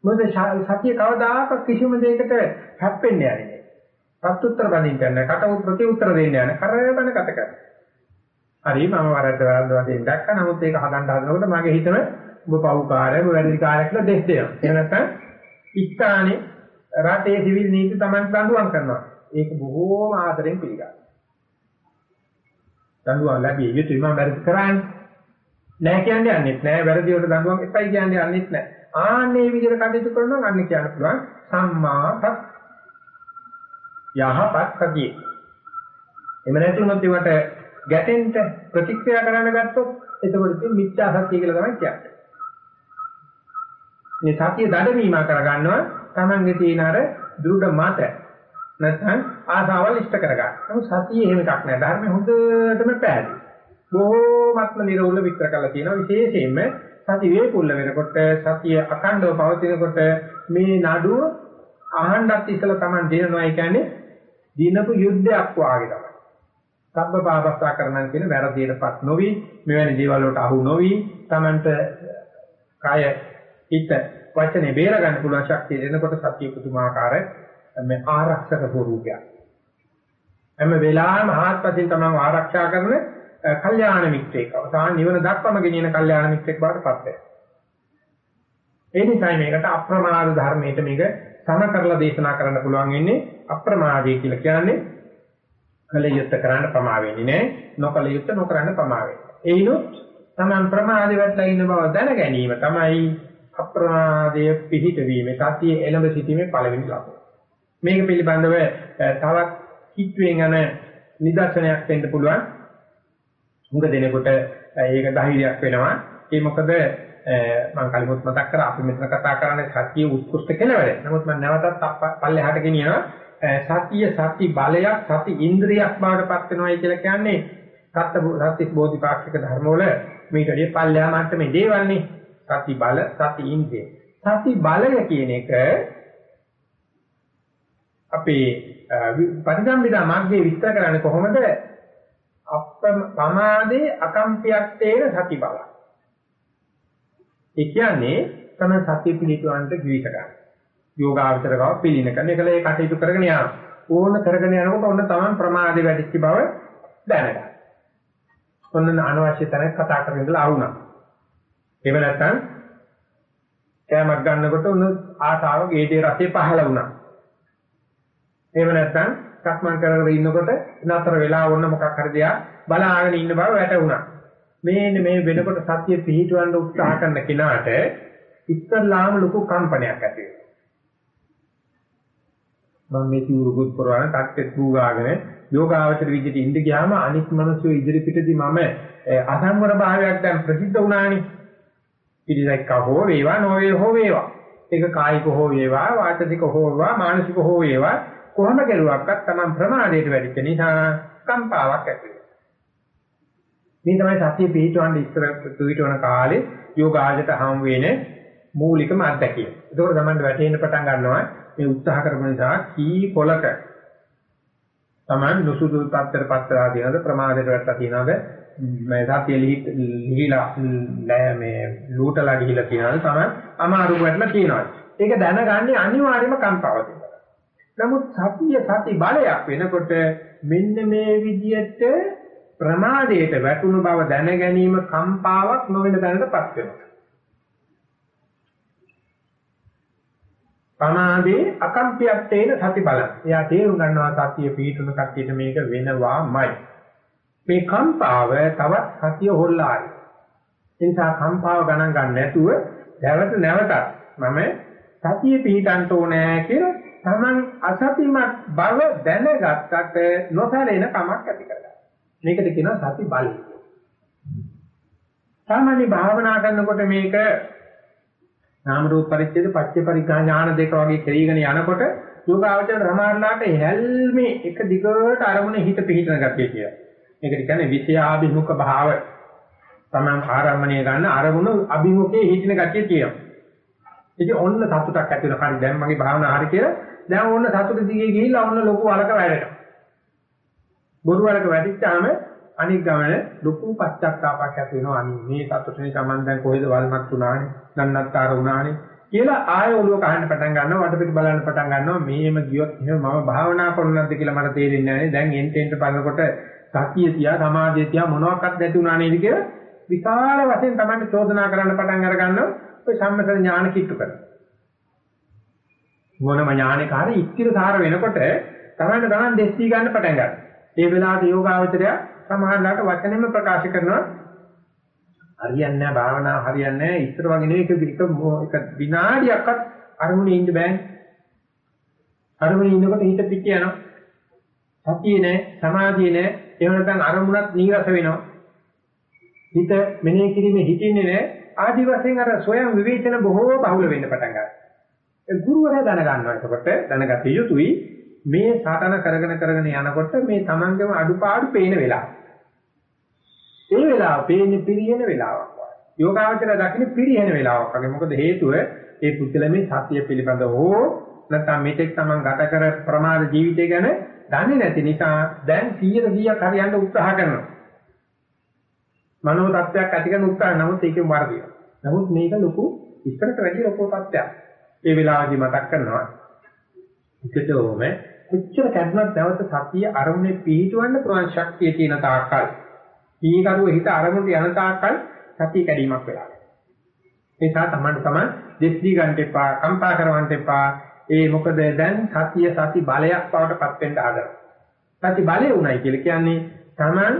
මොකද සතිය කවදාකවත් කිසිම දෙයකට හැප්පෙන්නේ නැහැ. ප්‍රත්‍යුත්තර බඳින්න යන කට ප්‍රතිඋත්තර දෙන්න යන කරවන කත කර. හරි මම වරද්ද වරද්ද වශයෙන් දැක්කා. නමුත් ඒක හදන්න හදනකොට මගේ හිතම ඔබ පව්කාරය ඔබ වැරදි කාර්යයක් කියලා දෙස් දෙනවා. එහෙම නැත්නම් ස්ථානේ රටේ සිවිල් නීති Taman දඬුවම් කරනවා. ඒක බොහෝම ආදරෙන් පිළිගන්නවා. දඬුවම් ලැබිය යුතුයි මම වැරදි කරන්නේ. නෑ කියන්නේ යන්නෙත් නෑ වැරදි වලට දඬුවම් එපයි කියන්නේ යන්නෙත් නෑ. ආන්නේ විදිහට කටයුතු කරනවා අන්න කියන්න පුළුවන් සම්මාපත් යහපත් කතිය. එමෙ නැති වුණොත් ඒවට ගැටෙන්න ප්‍රතික්‍රියා කරන්න ගත්තොත් එතකොට ඉතින් මිත්‍යා සත්‍ය කියලා තමයි කියන්නේ. මේ සත්‍ය දඩමීමා කරගන්නවා Tamange තියෙන අර දෘಢ මත නැත්නම් ආසාවල් ඉෂ්ට කරගන්න. නමුත් සතිය එහෙම එකක් නෑ. ධර්ම හොඳටම පැහැදිලි. බොහෝමත්ම නිර්වුල විස්තර කරලා තියෙනවා. විශේෂයෙන්ම සති වේපුල්ල වෙනකොට සතිය අකණ්ඩව පවතිනකොට මේ නඩුව අහන්නත් ඉස්සලා Taman දිනනවා. ඒ කියන්නේ දිනපු යුද්ධයක් වාගේ තමයි. සබ්බ පාපස්සා කරනන් කියන වැරදියටපත් නොවි මෙවැනි දේවල් වලට අහු නොවි Tamanට කය හිත වචනේ බේර ගන්න පුළුවන් ශක්තිය දෙනකොට සත්‍ය පුදුමාකාර මේ ආරක්ෂක ස්වරූපයක්. හැම වෙලාවෙම ආත්පසින් තමයි ආරක්ෂා කරන කල්යාණ මිත්‍රෙක්. අවසාන නිවන දක්වම ගෙනියන කල්යාණ මිත්‍රෙක් බවට පත් වෙනවා. ඒ නිසා මේකට අප්‍රමාද ධර්මයට මේක සම කරලා දේශනා කරන්න පුළුවන් වෙන්නේ අප්‍රමාදය කියලා කියන්නේ කල යුත්ත කරන්න ප්‍රමා වෙන්නේ නැහැ. නොකල යුත්ත නොකරන්න ප්‍රමා වෙන්නේ. ඒනොත් Taman ප්‍රමාදේ වැටලා ඉන්න බව දැන ගැනීම තමයි අප්‍රමාදය පිහිටවීම සතිය එළඹ සිටීමේ පළවෙනි ලක්ෂණය. මේක පිළිබඳව තවත් කිට්ටුවෙන් යන නිදර්ශනයක් දෙන්න පුළුවන්. මුග දෙනකොට ඒක ධෛර්යයක් වෙනවා. ඒ මොකද මම කලිමුත් මතක් කරා අපි මෙතන කතා කරන්නේ සතිය උත්කෘෂ්ඨ කෙලවර. නමුත් මම නැවතත් පල්ලෙහාට ගෙනියනවා සතිය සති බලයක් සති ඉන්ද්‍රියක් බවට පත් වෙනවායි කියලා කියන්නේ සත්‍ය සත්‍ය බෝධිපාක්ෂික ධර්ම වල මේක විදිහේ පල්ලෙහා මට්ටමේ දේවල්නේ. සති බල සති ඉන්ද්‍රිය. සති බලය කියන එක අපේ පරිසම්බිදා මාර්ගයේ විස්තර කරන්නේ කොහොමද? අප්‍රමාදේ අකම්පියක් තේන සති බල. ඒ කියන්නේ තම සතිය පිළිතුරන්ට ජීවිත ගන්න. යෝගාවචරකව පිළින කරන එකල ඒ කටයුතු කරගෙන යනවා. ඕන කරගෙන යනකොට ඔන්න තමන් ප්‍රමාදේ වැඩිච්ච බව දැනගන්න. ඔන්න අනවශ්‍ය තැනක කතා කරගෙන ඉඳලා ආවුණා. එහෙම නැත්නම් කෑමක් ගන්නකොට උන ආසාව ගේටේ රසය පහළ වුණා. එහෙම නැත්නම් සක්මන් කරගෙන ඉන්නකොට නතර වෙලා වොන්න මොකක් හරි දෙයක් බලාගෙන ඉන්න බව වැටුණා. මේ මේ වෙනකොට සත්‍ය පිහිටවන්න උත්සාහ කරන කෙනාට ඉස්සල්ලාම ලොකු කම්පනයක් ඇති වෙනවා. මම මේ සිවුරුකුත් කරවන ටක්කෙත් බූගාගෙන යෝගාවචර විදිහට ඉඳ ගියාම අනිත් මිනිස්සු ඉදිරි පිටදී මම අසංවර භාවයක් දැන් ප්‍රසිද්ධ වුණානේ. පිළිසක්ක හෝ වේවා නොවේ හෝ වේවා. ඒක කායික හෝ වේවා වාචික හෝ වේවා මානසික හෝ වේවා කොහොම කෙරුවක්වත් Taman ප්‍රමාදයට වැඩිච්ච නිසා කම්පාවක් ඇති වෙනවා. මේ තමයි සතිය පිටවන්න ඉස්සර පිටවන කාලේ යෝගාජට හම් වෙන්නේ මූලිකම අත්දැකීම. ඒකෝර තමයි වැටෙන්න පටන් ගන්නවා මේ උත්සාහ කරපු නිසා කී පොලක Taman නුසුදු පත්තර පත්‍රා දිනද ප්‍රමාදයට වැටලා තියනද මේ සතිය ලිහිලා මේ ලූටලා ගිහිලා තියනවාද තමයි අමාරු වෙట్లా කියනවා. ඒක දැනගන්නේ අනිවාර්යයෙන්ම කම්පාව දෙනවා. නමුත් සතිය සති බලයක් වෙනකොට මෙන්න මේ විදියට ප්‍රමාදයට වැටුණු බව දැන ගැනීම කම්පාවක් නොවන දැනටපත් වෙනවා. ප්‍රමාදේ අකම්පියක් තේන සති බල. එයා තේරුම් ගන්නවා සතිය පිටුන කට්ටියට මේක වෙනවාමයි. මේ කම්පාව තවත් සතිය හොල්ලායි. ඒ නිසා කම්පාව ගණන් ගන්න නැතුව නැවත නැවතත් මම සතිය පිටන්ට ඕනෑ කියලා Taman අසතිමත් බව දැනගත්තට නොසැලෙන කමක් ඇති කරගන්න. මේකට කියනවා සති බලය. සාමාන්‍ය භාවනා කරනකොට මේක නාම රූප පරිච්ඡේද පච්ච පරිග්‍රහ ඥාන දෙක වගේ කෙරීගෙන යනකොට යෝගාවචර රමාරලාට හැල්මේ එක දිගට අරමුණේ හිත පිහිටන ගතිය කියලා. මේකට කියන්නේ විෂයාභිමුඛ භාව. තමන් ආරම්භණය ගන්න අරමුණු අභිමුඛයේ හිටින ගතිය කියනවා. ඉතින් ඔන්න සතුටක් ඇති වෙනවා. හරි දැන් මගේ භාවනාව හරි කියලා. දැන් ඔන්න සතුට දිගේ ගිහිල්ලා ඔන්න ලොකු වලක වැඩෙනවා. බොරු වලක වැඩිච්චාම අනික් ගමන ලොකු පශ්චාත්තාවයක් ඇති වෙනවා. අනිත් මේ සතුට නිසා මම දැන් කොහෙද වල්මත් උනානේ, නන්නත්තර උනානේ? කියලා ආය ඔළුව කහන්න පටන් ගන්නවා වටපිට බලන්න පටන් ගන්නවා. මේම ගියොත් එහෙම මම භාවනා කරනවද කියලා මට තේරෙන්නේ නැහැ දැන් එන්ටෙන්ට බලනකොට සතිය තියා සමාධිය තියා මොනවාක්වත් නැති උනා නේද කියලා විශාල වශයෙන් Tamanne චෝදනා කරන්න පටන් අර ගන්නවා ඔය සම්මත ඥාන කිට්ටු කරන මොනම ඥානයක හරි ඉස්තිර සාර වෙනකොට Tamanne Taman දෙස්ති ගන්න පටන් ගන්නවා. ඒ වෙලාවට යෝගාවචරය සමහරලාට වචනෙම ප්‍රකාශ කරනවා. හරියන්නේ නැහැ භාවනාව හරියන්නේ නැහැ ඉස්සර වගේ නෙවෙයි. එක එක විනාඩියක්වත් අරමුණේ ඉන්න බෑනේ අරමුණේ ඉන්නකොට හිත පිට යනවා. සතිය නැහැ සමාධිය නැහැ. එහෙම නැත්නම් අරමුණක් නීරස වෙනවා. හිත මෙනෙහි කිරීමේ හිතින්නේ නැහැ. ආදි වශයෙන් අර සොයම් විවේචන බොහෝ බහුල වෙන්න පටන් ගන්නවා. ඒ ගුරුවරයා දැනගන්නවා එතකොට දැනගත යුතුයි මේ සාතන කරගෙන කරගෙන යනකොට මේ Tamangema අඩුපාඩු පේන වෙලාව ඒ වෙලාව පේන්නේ පිරිහෙන වෙලාවක් වගේ. යෝගාවචර දකින්න පිරිහෙන වෙලාවක් වගේ. මොකද හේතුව ඒ පුද්ගලමේ සතිය පිළිබඳ හෝ නැත්නම් මෙතෙක් තමන් ගත කර ප්‍රමාද ජීවිතය ගැන දන්නේ නැති නිසා දැන් 100%ක් හරියන්න උත්සාහ කරනවා. මනෝ තත්ත්වයක් ඇති කරන උත්සාහ නමුත් ඒකෙන් වර්ධිනවා. නමුත් මේක ලොකු ඉස්සරට වැඩි ලොකු තත්ත්වයක්. ඒ වෙලාවදී මතක් කරනවා. එකටෝම කොච්චර කැඩුනත් නැවත සතිය අරමුණේ පිහිටවන්න පුළුවන් ශක්තිය තියෙන තාක්කල් කීකරුව හිත අරමුණට යන තාක්කල් සතිය කැඩීමක් වෙලා. ඒ නිසා තමයි තමයි දෙස්දී ගන්න එපා, කම්පා කරවන්න එපා. ඒ මොකද දැන් සතිය සති බලයක් බවට පත් වෙන්න හදනවා. සති බලය උණයි කියලා කියන්නේ Taman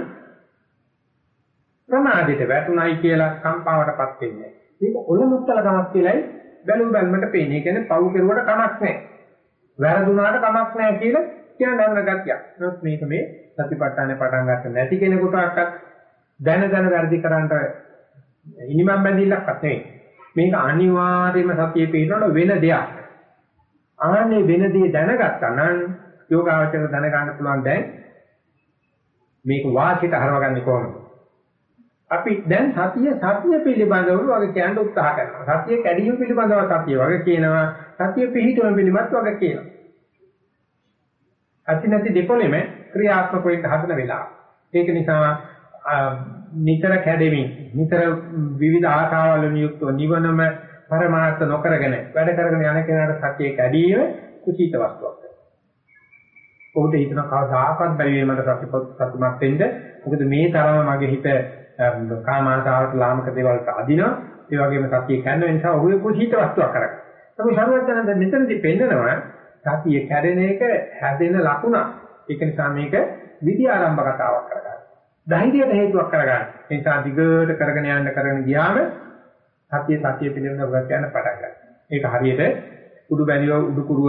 ප්‍රමාදයට වැටුණයි කියලා කම්පාවටපත් වෙන්නේ. මේක ඔලමුත්තල කමක් කියලායි බැලුම් බැලමට පේන්නේ. ඒ කියන්නේ පව් කෙරුවට කමක් නැහැ. වැරදුනාට කමක් නැහැ කියලා කියන දන්න ගතියක්. නමුත් මේක මේ සතිපට්ඨානේ පටන් ගන්න නැති කෙනෙකුටවත් දැන දැන වැඩි කරන්නට ඉනිමම් බැඳිල්ලක්වත් නෙවෙයි. මේක අනිවාර්යයෙන්ම සතියේ පිටරන වෙන දෙයක්. ආන්නේ වෙන දේ දැනගත්තා නම් යෝගාවචර දැනගන්න පුළුවන් දැන් මේක වාසියට හරවගන්නේ කොහොමද? අපි දැන් සතිය සතිය පිළිබඳව වගේ කියන්න උත්සාහ කරනවා. සතිය කැඩීම පිළිබඳව සතිය වගේ කියනවා. සතිය පිහිටුවීම පිළිබඳව වගේ කියනවා. ඇති නැති දෙකොලෙම ක්‍රියාත්මක වෙන්න හදන වෙලාව. ඒක නිසා නිතර කැඩෙමින් නිතර විවිධ ආකාරවල නියුක්තව නිවනම පරමාර්ථ නොකරගෙන වැඩ කරගෙන යන කෙනාට සතිය කැඩීම කුසීත වස්තුවක්. ඔහුට හිතන කවදාකවත් බැරි වෙයි මට සතුටුමත් වෙන්න. මොකද මේ තරම මගේ හිත කාමාසාවට ලාමක දේවල්ට අදිනවා. ඒ වගේම සතිය කැඩෙන නිසා ඔහු කුසීත වස්තුවක් කරගන්නවා. තමයි සරුවචනන්ද මෙතනදී පෙන්නනවා සතිය කැඩෙන එක හැදෙන ලකුණක්. ඒක නිසා මේක විදි ආරම්භ කතාවක් කරගන්න. ධෛර්යයට හේතුවක් කරගන්න. ඒ නිසා දිගට කරගෙන යන්න කරගෙන ගියාම සතිය සතිය පිළිබඳව ගත යන පටන් ගන්නවා. ඒක හරියට උඩු බැලියව උඩු කුරුව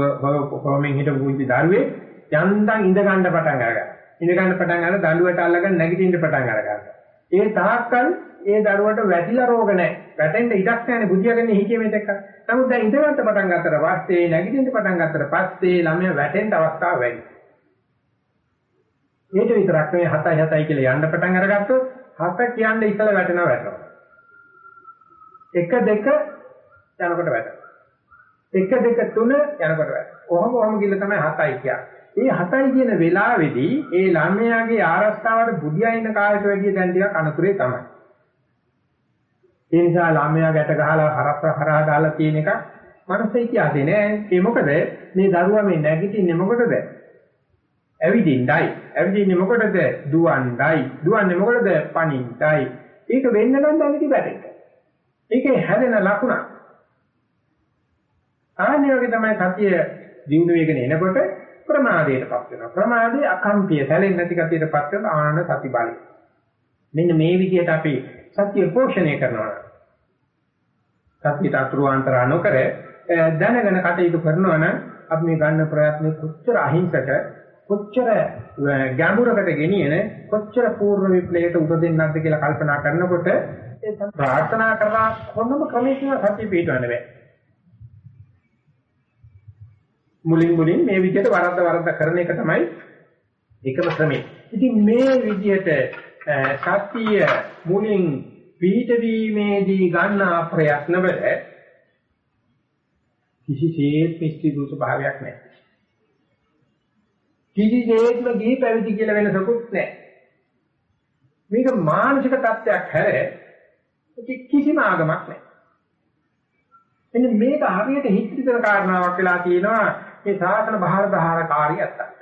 කොහොමෙන් හිටපු පුංචි දරුවේ යන්තම් ඉඳ ගන්න පටන් ගන්නවා. ඉඳ ගන්න පටන් ගන්න දඬුවට අල්ලගෙන නැගිටින්න පටන් ගන්නවා. ඒ තාක්කල් ඒ දරුවට වැටිලා රෝග නැහැ. වැටෙන්න ඉඩක් නැහැ බුදියාගෙන හිටියේ මේක. නමුත් දැන් ඉඳගන්න පටන් ගන්නතර පස්සේ නැගිටින්න පටන් ගන්නතර පස්සේ ළමයා වැටෙන්න අවස්ථාව වැඩි. මේක විතරක් නෙවෙයි 7යි 7යි කියලා යන්න පටන් අරගත්තොත් 7 කියන්නේ ඉතල වැටෙනවා වැටෙනවා. 1 2 යනකොට වැටෙනවා. 1 2 3 යනකොට වැටෙනවා. කොහොම කොහොම ගිහලා තමයි 7යි කියන්නේ. මේ 7යි කියන වෙලාවේදී ඒ ළමයාගේ ආරස්තාවට බුදියා ඉන්න කාලයට වැඩිය දැන් ටිකක් අනතුරේ තමයි. ඒ නිසා ළමයා ගැට ගහලා හරප්ප හරහා දාලා තියෙන එක මනස ඉතිහාසේ නෑ. ඒ මොකද මේ දරුවා මේ නැගිටින්නේ මොකටද? ඇවිදින්නයි. ඇවිදින්නේ මොකටද? දුවන්නයි. දුවන්නේ මොකටද? පණින්නයි. ඒක වෙන්න නම් දැනෙති බැටෙන්න. ඒකේ හැදෙන ලකුණ. ආන්නේ වගේ තමයි සතිය දිනු වේගන එනකොට ප්‍රමාදයටපත් වෙනවා. ප්‍රමාදයේ අකම්පිය සැලෙන්නේ නැති කතියටපත් වෙන ආන සති බලය. මෙන්න මේ විදිහට අපි සතිය පෝෂණය කරනවා. සතියට අතුරුාන්තර නොකර දැනගෙන කටයුතු කරනවා නම් අපි මේ ගන්න ප්‍රයත්න කොච්චර අහිංසක කොච්චර ගැඹුරකට ගෙනියන කොච්චර පූර්ව විප්ලවයට උද දෙන්නක්ද කියලා කල්පනා කරනකොට ඒ ප්‍රාර්ථනා කරලා කොනම ක්‍රමයකින් සතිය පිටවන්න බෑ. මුලින් මුලින් මේ විදිහට වරද්ද වරද්ද කරන එක තමයි එකම ක්‍රමය. ඉතින් මේ විදිහට සතිය මුලින් පිටවීමේදී ගන්න ප්‍රයත්නවල කිසිසේත් නිශ්චිත භාවයක් නැහැ. කිසිසේත්ම ගිහි පැවිදි කියලා වෙනසකුත් නැහැ. මේක මානසික තත්ත්වයක් හැර කිසිම ආගමක් නැහැ. එන්න මේක හරියට හිතවිතර කාරණාවක් වෙලා තියෙනවා මේ සාසන බහාර දහාරකාරී අත්තන්ට.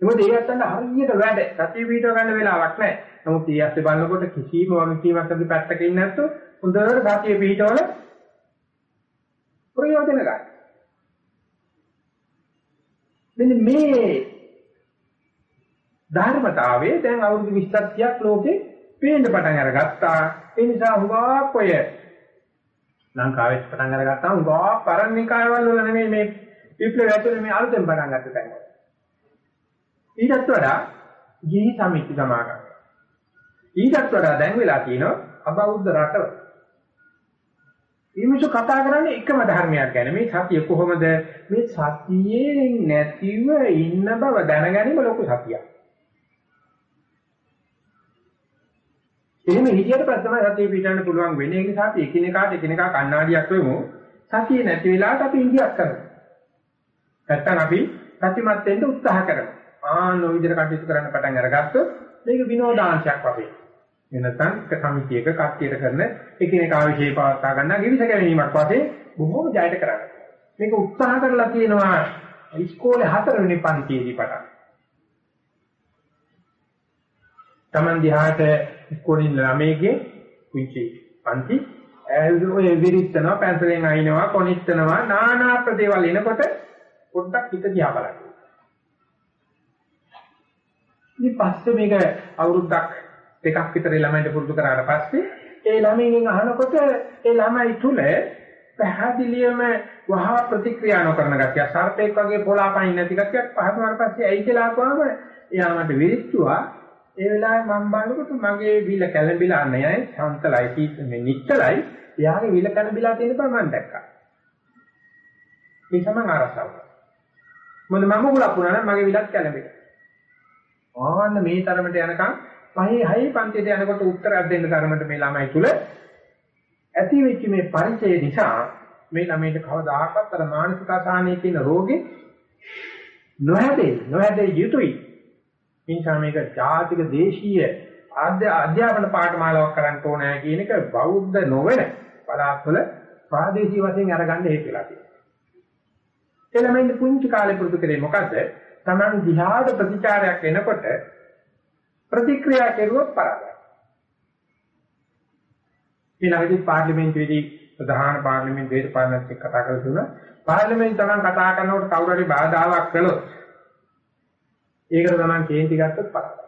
මොකද ඒ අත්තන්ට හරියට වැඩ සතිය පිටව ගන්න වෙලාවක් නැහැ. නමුත් ඊ ඇස්සේ බලනකොට කිසිම වගකීමක් නැති පැත්තක ඉන්නේ නැත්නම් හොඳට සතිය පිටවල ප්‍රයෝජන ගන්න. මෙන්න මේ ධර්මතාවයේ දැන් අවුරුදු 20ක් ලෝකේ පේන්න පටන් අරගත්තා. ඒ නිසා හුඟක් ඔය ලංකාවේ පටන් අරගත්තා හුඟක් පරණ නිකායවල වල නෙමෙයි මේ විප්ලවය ඇතුලේ මේ අලුතෙන් පටන් ගත්ත තැන්. ඊටත් වඩා ජී සමිති සමාගම්. ඊටත් වඩා දැන් වෙලා තියෙනවා අබෞද්ධ රටවල. ඊමිසු කතා කරන්නේ එකම ධර්මයක් ගැන. මේ සතිය කොහොමද මේ සතියේ නැතිව ඉන්න බව දැනගැනීම ලොකු සතියක්. එහෙම හිතියට ප්‍රථම සතිය පිටන්න පුළුවන් වෙන්නේ ඒ නිසා අපි එකිනෙකාට එකිනෙකා කණ්ණාඩියක් වෙමු. සතිය නැති වෙලාවට අපි ඉන්දියක් කරනවා. නැත්තම් අපි සතිමත් වෙන්න උත්සාහ කරනවා. ආන ඔය විදිහට කටයුතු කරන්න පටන් අරගත්තොත් මේක විනෝදාංශයක් වගේ. එනතන් එක සමිතියක කට්ටියට කරන එකිනෙකා විශේෂ පවත්වා ගන්න කිවිස ගැනීමක් වශයෙන් බොහෝම ජයට කරන්නේ. මේක උත්සාහ කරලා තියෙනවා ඉස්කෝලේ හතරවෙනි පන්තියේදී පටන්. Taman දිහාට ඉස්කෝලේ ළමයිගේ කුංචි පන්ති ඔය විරිටනවා පැන්සලෙන් අයින්නවා කොනිටනවා নানা ප්‍රදේවල් එනකොට පොඩ්ඩක් හිත දිහා බලන්න. ඉතින් පස්සේ මේක අවුරුද්දක් දෙකක් විතර ළමයින්ට පුරුදු කරාට පස්සේ ඒ ළමයින්ගෙන් අහනකොට ඒ ළමයි තුල පැහැදිලියම වහා ප්‍රතික්‍රියා නොකරන ගැතිය සර්පෙක් වගේ පොළාපයින් නැති ගැතියක් පහතුනාට පස්සේ ඇයි කියලා අහපුවාම එයා මට විරිච්චුවා ඒ වෙලාවේ මම බලනකොට මගේ විල කැළඹිලා නැහැ ශාන්තලයි කීතේ නිච්චලයි එයාගේ විල කැළඹිලා තියෙන බව මම දැක්කා. ඒ සමන් ආරසාව මොකද මම මුලක් වුණා නම් මගේ විලක් කැළඹෙලා ආන්න මේ තරමට යනකම් පහේ හයි පන්තියට යනකොට උත්තරයක් දෙන්න තරමට මේ ළමයි තුල ඇති වෙච්ච මේ පරිචය නිසා මේ ළමයිට කවදාකවත් අර මානසික අසහනයේ තියෙන රෝගේ නොහැදේ නොහැදේ යුතුයි. නිසා මේක ජාතික දේශීය අධ්‍යාපන පාඨමාලාවක් කරන්න ඕනෑ කියන එක බෞද්ධ නොවන පළාත්වල ප්‍රාදේශීය වශයෙන් අරගන්න හේතු වෙලා තියෙනවා. එළමෙන් පුංචි කාලේ පුරුදු කරේ මොකද? Taman දිහාට ප්‍රතිචාරයක් එනකොට ප්‍රතික්‍රියා කෙරුවොත් පරාදයි. ඊළඟට පාර්ලිමේන්තුවේදී ප්‍රධාන පාර්ලිමේන්තු දේශපාලනත් එක්ක කතා කරලා දුන්නා. පාර්ලිමේන්තුව තරම් කතා කරනකොට කවුරු හරි බාධාවක් කළොත් ඒකට තමයි කේන්ති ගත්තොත් පරාදයි.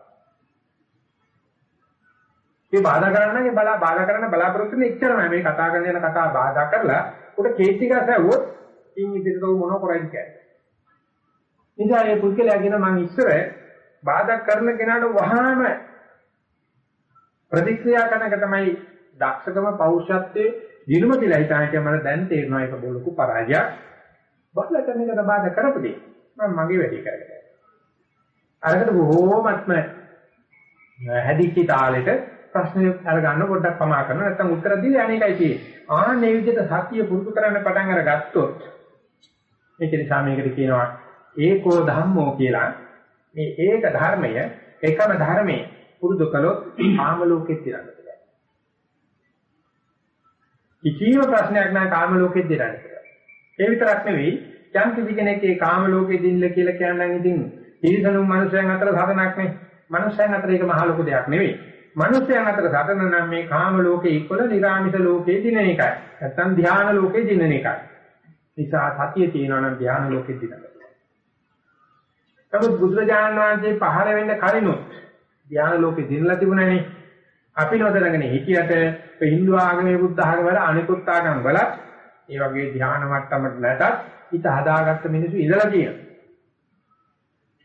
මේ බාධා කරන්නගේ බලා බාධා කරන්න බලාපොරොත්තු වෙන එච්චරමයි මේ කතා කරන යන කතා බාධා කරලා උඩ කේන්ති ගස්සවුවොත් ඉන් ඉදිරියට මොන කරයිද කියන්නේ. නිසා මේ පුද්ගලයා කියන මං ඉස්සර බාධා කරන කෙනාට වහාම ප්‍රතික්‍රියා කරන එක තමයි දක්ෂකම පෞරුෂත්වයේ දිනුම කියලා හිතාගෙන මම දැන් තේරෙනවා ඒක බොලොකු පරාජයක්. බාධා කරන එකට බාධා කරපදී මම මගේ වැඩේ කරගෙන. අරකට බොහෝමත්ම හැදිච්ච තාලෙට ප්‍රශ්න අරගන්න පොඩ්ඩක් පමා කරනවා නැත්නම් උත්තර දීලා අනේකයි තියෙන්නේ. ආන්නේ විදිහට සතිය පුරුදු කරන්න පටන් අරගත්තොත් ඒක නිසා මේකට කියනවා ඒකෝ ධම්මෝ කියලා මේ ඒක ධර්මය එකම ධර්මයේ පුරුදු කළොත් ආම ලෝකෙත් ඉරන්න බෑ. කිසිම ප්‍රශ්නයක් නැහැ කාම ලෝකෙත් දෙරන්නේ කියලා. ඒ විතරක් නෙවෙයි යම් කිසි කෙනෙක් ඒ කාම ලෝකෙ දින්න කියලා කියනනම් ඉතින් තිරිසනුන් මනුස්සයන් අතර සාධනක් නේ. මනුස්සයන් අතර ඒක මහ ලොකු දෙයක් නෙවෙයි. මනුස්සයන් අතර සාධන නම් මේ කාම ලෝකේ ඉක්වල නිර්ාමිත ලෝකේ දින එකයි. නැත්තම් ධ්‍යාන ලෝකේ දින එකයි. නිසා සතිය තියෙනවා නම් ධ්‍යාන ලෝකෙ දිනනවා. නමුත් බුදුරජාණන් වහන්සේ පහළ වෙන්න කලිනුත් ධ්‍යාන ලෝකෙ දිනලා තිබුණානේ. අපි නොදැනගෙන හිටියට හින්දු ආගමේ බුද්ධ ආගමවල අනිකුත් ආගම් වල ඒ වගේ ධ්‍යාන මට්ටමට නැතත් හිත හදාගත්ත මිනිස්සු ඉඳලා තියෙනවා.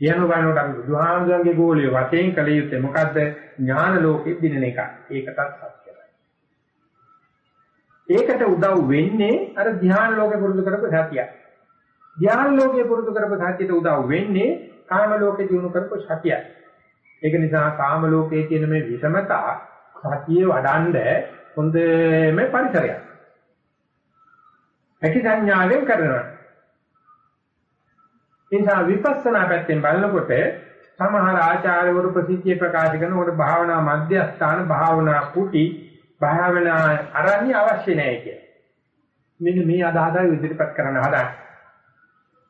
කියන බණකට අපි බුදුහාමුදුරන්ගේ ගෝලිය වශයෙන් කළ යුත්තේ මොකද්ද? ඥාන ලෝකෙ දිනන එක. ඒකටත් සත්‍යයි. ඒකට උදව් වෙන්නේ අර ධ්‍යාන ලෝකෙ පුරුදු කරපු සතිය. ධ්‍යාන ලෝකෙ පුරුදු කරපු සතියට උදව් වෙන්නේ කාම ලෝකෙ දිනු කරපු සතියයි. ඒක නිසා කාම ලෝකයේ තියෙන මේ විෂමතා සතිය වඩන්න හොඳම පරිසරයක්. ඇති සංඥාවෙන් කරනවා. නිසා විපස්සනා පැත්තෙන් බලනකොට සමහර ආචාර්යවරු ප්‍රසිද්ධිය ප්‍රකාශ කරනකොට භාවනා මධ්‍යස්ථාන භාවනා කුටි භාවනා අරණ්‍ය අවශ්‍ය නැහැ කිය. මෙන්න මේ අදහසයි ඉදිරිපත් කරන්න හදන්නේ.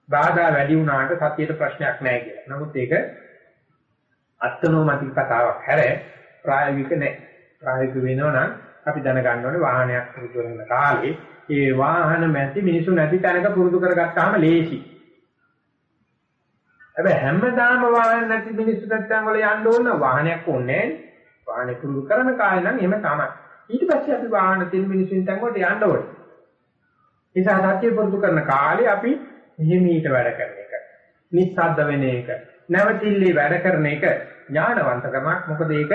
බාධා වැඩි වුණාට සතියට ප්‍රශ්නයක් නැහැ කියලා. නමුත් ඒක අත්නෝමතික කතාවක් හැර ප්‍රායෝගික නැහැ. ප්‍රායෝගික වෙනවා නම් අපි දැනගන්න ඕනේ වාහනයක් පුරුදු කරන කාලේ ඒ වාහන මැති මිනිසු නැති තැනක පුරුදු කරගත්තාම ලේසි. හැබැයි හැමදාම වාහන නැති මිනිස්සු නැත්නම් වල යන්න ඕන වාහනයක් ඕනේ වාහනේ පුරුදු කරන කාලේ නම් එහෙම තමයි. ඊට පස්සේ අපි වාහන තියෙන මිනිස්සුන් තැන් වලට යන්න ඕනේ. නිසා සත්‍ය පුරුදු කරන කාලේ අපි හිමීට වැඩ කරන එක. නිස්සද්ද වෙන එක. නැවතිල්ලේ වැඩ කරන එක ඥානවන්තකමක්. මොකද ඒක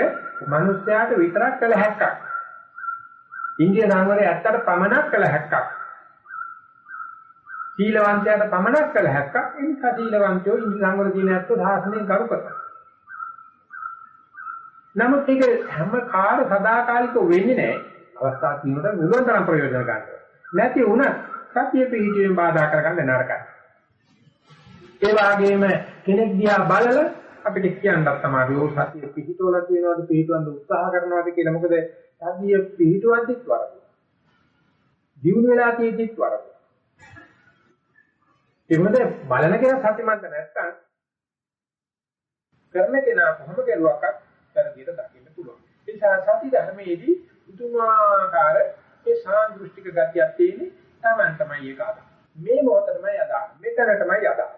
මිනිස්යාට විතරක් කළ හැක්කක්. ඉන්දිය සංවරය ඇත්තට පමණක් කළ හැක්කක්. සීලවන්තයාට පමණක් කළ හැක්කක්. ඒ නිසා සීලවන්තයෝ ඉන්දිය සංවර කියන ඇත්තෝ සාසනයෙන් කරු කරනවා. නමුත් ඒක හැම කාල සදාකාලිකව වෙන්නේ නැහැ. අවස්ථා තියෙනකොට මුලුවන් තරම් ප්‍රයෝජන ගන්නවා. නැති වුණත් සතිය පිහිටීමෙන් බාධා කරගන්න නරකයි. ඒ වගේම කෙනෙක් දිහා බලලා අපිට කියන්නත් තමයි ඕ සතිය පිහිටවලා තියෙනවද පිහිටවන්න උත්සාහ කරනවද කියලා. මොකද සතිය පිහිටවද්දිත් වරද. දිනු වෙලා තියෙද්දිත් වරද. ඒ මොකද බලන කෙනා සතිමන්ත නැත්නම් කරන කෙනා කොහොම කරුවක්වත් පෙරදියට දකින්න පුළුවන්. ඒ නිසා සති ධර්මයේදී පුදුමාකාර ඒ සාන්දෘෂ්ටික ගතියක් තියෙන්නේ Taman තමයි ඒක අද. මේ මොහොත තමයි අදා. මෙතන තමයි අදා.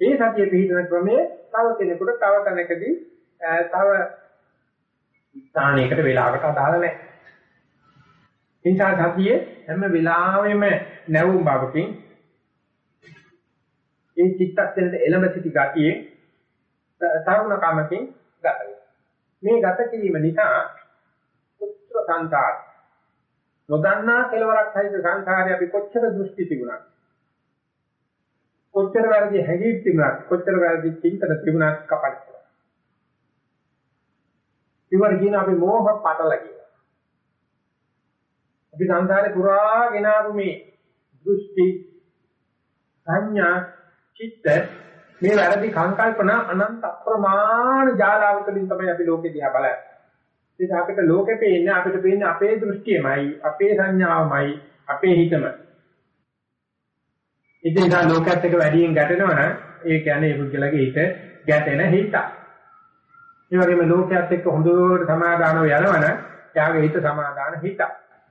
ඒ සතිය පිළිබඳ ක්‍රමයේ තව කෙනෙකුට තව තැනකදී තව ස්ථානයකට වෙලාවකට අදාළ නැහැ. නිසා සතිය හැම වෙලාවෙම නැවුම් බවකින් ඒ චිත්තක්ෂණයට එළඹ සිටි ගතියේ තරුණ කමකින් ගත මේ ගත කිරීම නිසා පුත්‍ර සංකාර නොදන්නා කෙලවරක් සහිත සංඛාරය අපි කොච්චර දෘෂ්ටි තිබුණා කොච්චර වැරදි හැඟීම් තිබුණත් කොච්චර වැරදි චින්තන තිබුණත් කපන්න. ඉවර කියන අපි මෝහ පටල කියලා. අපි සංසාරේ පුරා ගෙනාවු මේ දෘෂ්ටි සංඥා චිත්ත මේ වැරදි සංකල්පන අනන්ත අප්‍රමාණ ජාලාවකලින් තමයි අපි ලෝකෙ දිහා බලන්නේ. ඒක අපිට ලෝකෙ පේන්නේ අපිට පේන්නේ අපේ දෘෂ්ටියමයි, අපේ සංඥාවමයි, අපේ හිතමයි. ඉතින් නිසා ලෝකයේත් එක වැඩියෙන් ගැටෙනවා නම් ඒ කියන්නේ ඒ පුද්ගලගේ හිත ගැටෙන හිත. ඒ වගේම ලෝකයේත් එක්ක හොඳට සමාදානව යනවනම් එයාගේ හිත සමාදාන හිත.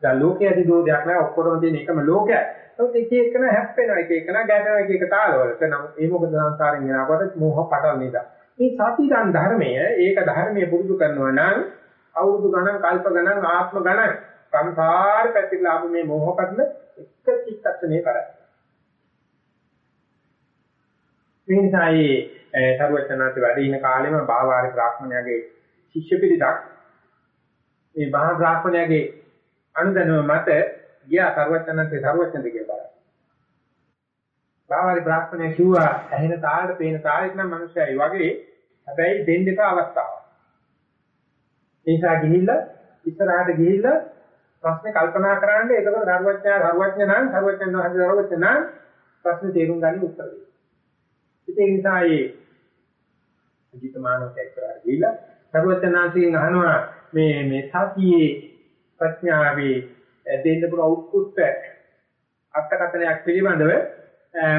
දැන් ලෝකයේ ඇති දෝෂයක් නෑ ඔක්කොම තියෙන එකම ලෝකයයි. නමුත් එක එකන හැප්පෙනවා එක එකන ගැටෙනවා එක එක තාලවලට. නමුත් ඒ මොකද සංසාරයෙන් යනකොට මෝහ පටල නේද. මේ සතිදන් ධර්මය ඒක ධර්මයේ පුරුදු කරනවා නම් අවුරුදු ගණන් කල්ප ගණන් ආත්ම ගණන් සංසාර පැතිරලා ආපු මේ මෝහ පටල එක චිත්තක්ෂණේ කරයි. මේ නිසා මේ සරුවචනාති වැඩ ඉන කාලෙම බාවාරි බ්‍රාහ්මණයාගේ ශිෂ්‍ය පිරිසක් මේ මහා බ්‍රාහ්මණයාගේ අනුදැනුම මත ගියා සරුවචනාති සරුවචනද කියලා බලන්න. බාවාරි බ්‍රාහ්මණයා කිව්වා ඇහෙන තාලෙට පේන තාලෙට නම් මිනිස්සයයි වගේ හැබැයි දෙන්න එපා අවස්ථාවක්. ඒ නිසා ගිහිල්ලා ඉස්සරහට ගිහිල්ලා ප්‍රශ්නේ කල්පනා කරන්න එතකොට සරුවචනා සරුවචන නම් සරුවචන වහන්සේ සරුවචන ප්‍රශ්නේ තේරුම් ගන්න උත්තර දෙන්න. ඒ නිසා ඒ අජිතමානක එක්තරා ගිහිලා සර්වඥාන්සේගෙන් අහනවා මේ මේ සතියේ ප්‍රඥාවේ දෙන්න පුළුවන් උත්කෘෂ්ඨ අර්ථකථනයක් පිළිබඳව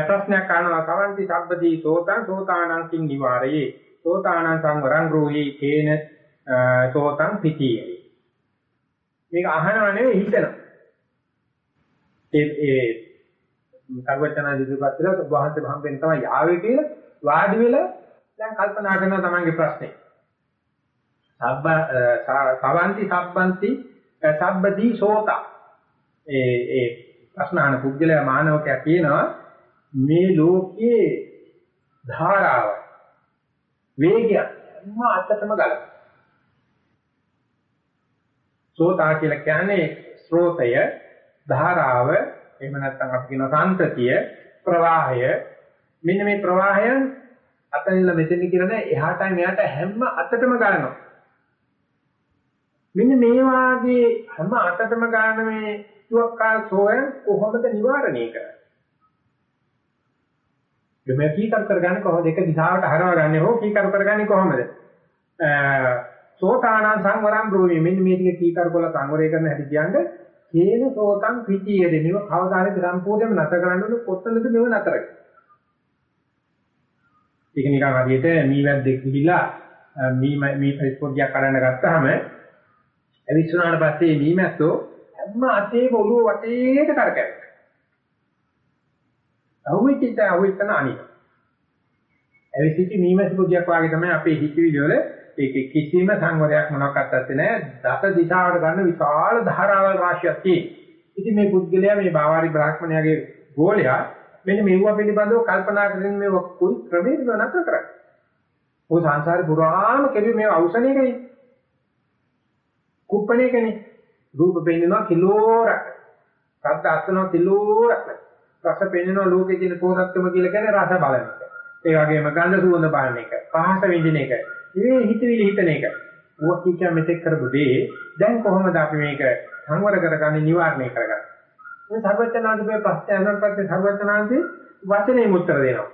ප්‍රශ්නයක් අහනවා. සමන්ති සබ්බදී සෝතං? සෝතානං කිං නිවාරයේ. සෝතානං සංවරං රෝහි කේන සෝතං පිටියේ මේක අහනව නෙවෙයි හිතනවා. ඒ ඒ සර්වචනා දිවිපත් කියලා වහන්සේ භම්බෙන් තමයි යාවේ කියලා වාඩි වෙලා දැන් කල්පනා කරනවා තමන්ගේ ප්‍රශ්නේ. සබ්බ සවන්ති සබ්බන්ති සබ්බදී සෝතා. ඒ ඒ ප්‍රශ්න අහන පුද්ගලයා මානවකයා කියනවා මේ ලෝකයේ ධාරාව වේගය හැම අතටම ගලන සෝතා කියලා කියන්නේ ස්රෝතය ධාරාව එහෙම නැත්නම් අපි කියන සාන්තතිය ප්‍රවාහය. මෙන්න මේ ප්‍රවාහයන් අතනින්ල මෙතන කියන එහාටයි මෙහාට හැම අතටම ගලනවා. මෙන්න මේ වාගේ හැම අතටම ගන්න මේ තුක්කාල් සෝයන් කොහොමද නිවාරණය කරන්නේ? මේ කීකර කරගන්නේ කොහොමද? එක දිශාවට හරවගන්නේ හෝ කීකර කරගන්නේ කොහොමද? සෝතානං සංවරං බ්‍රෝමි මෙන්න මේ ටික කීකර කරලා සංවරය කරන හැටි කියන්නේ කේන සෝතං පිටියේදී මේව කවදාද සම්පූර්ණයෙන්ම නැතර කරන්න ඕනේ කොතනද මේව නැතර කරන්නේ? ඒක නිකන් හරියට මීවැද්දෙක් ගිහිලා මී මී පරිස්පොඩියක් කරන්න ගත්තාම ඇවිස්සුනාට පස්සේ මීමැස්සෝ හැම අතේම ඔළුව වටේට කරකැවෙනවා. අහුවෙච්චිට අහුවෙච්චන අනික. ඇවිසිච්ච මීමැස්ස පුදියක් වාගේ තමයි අපේ හිතවිලි වල ඒකේ කිසිම සංවරයක් මොනක්වත් නැත්තේ නෑ. දස දිශාවට ගන්න විශාල ධාරාවල් රාශියක් තියෙනවා. ඉතින් මේ පුද්ගලයා මේ බාවාරි බ්‍රාහ්මණයාගේ ගෝලයා මෙන්න මෙවුව පිළිබඳව කල්පනා කරගෙන මේ කුයි ක්‍රමයකට නැතර කරන්නේ. ඔය සංසාරේ පුරාම කෙරුවේ මේ අවසනයේකයි. කුප්පණේ කෙනේ රූප පෙන්නනවා කිලෝරක්. ශබ්ද අස්නවා කිලෝරක්. රස පෙන්නනවා ලෝකේ තියෙන පොහොසත්කම කියලා කියන්නේ රස බලන එක. ඒ වගේම ගන්ධ සුවඳ බලන එක පහස විඳින එක මේ හිතවිලි හිතන එක. ඕක කිය මෙතෙක් කරපු දේ. දැන් කොහොමද අපි මේක සංවර කරගන්නේ නිවාරණය කරගන්නේ? මේ සර්වඥාන්තේ ප්‍රශ්න අහනකොට පස්සේ සර්වඥාන්තේ වචනේ උත්තර දෙනවා.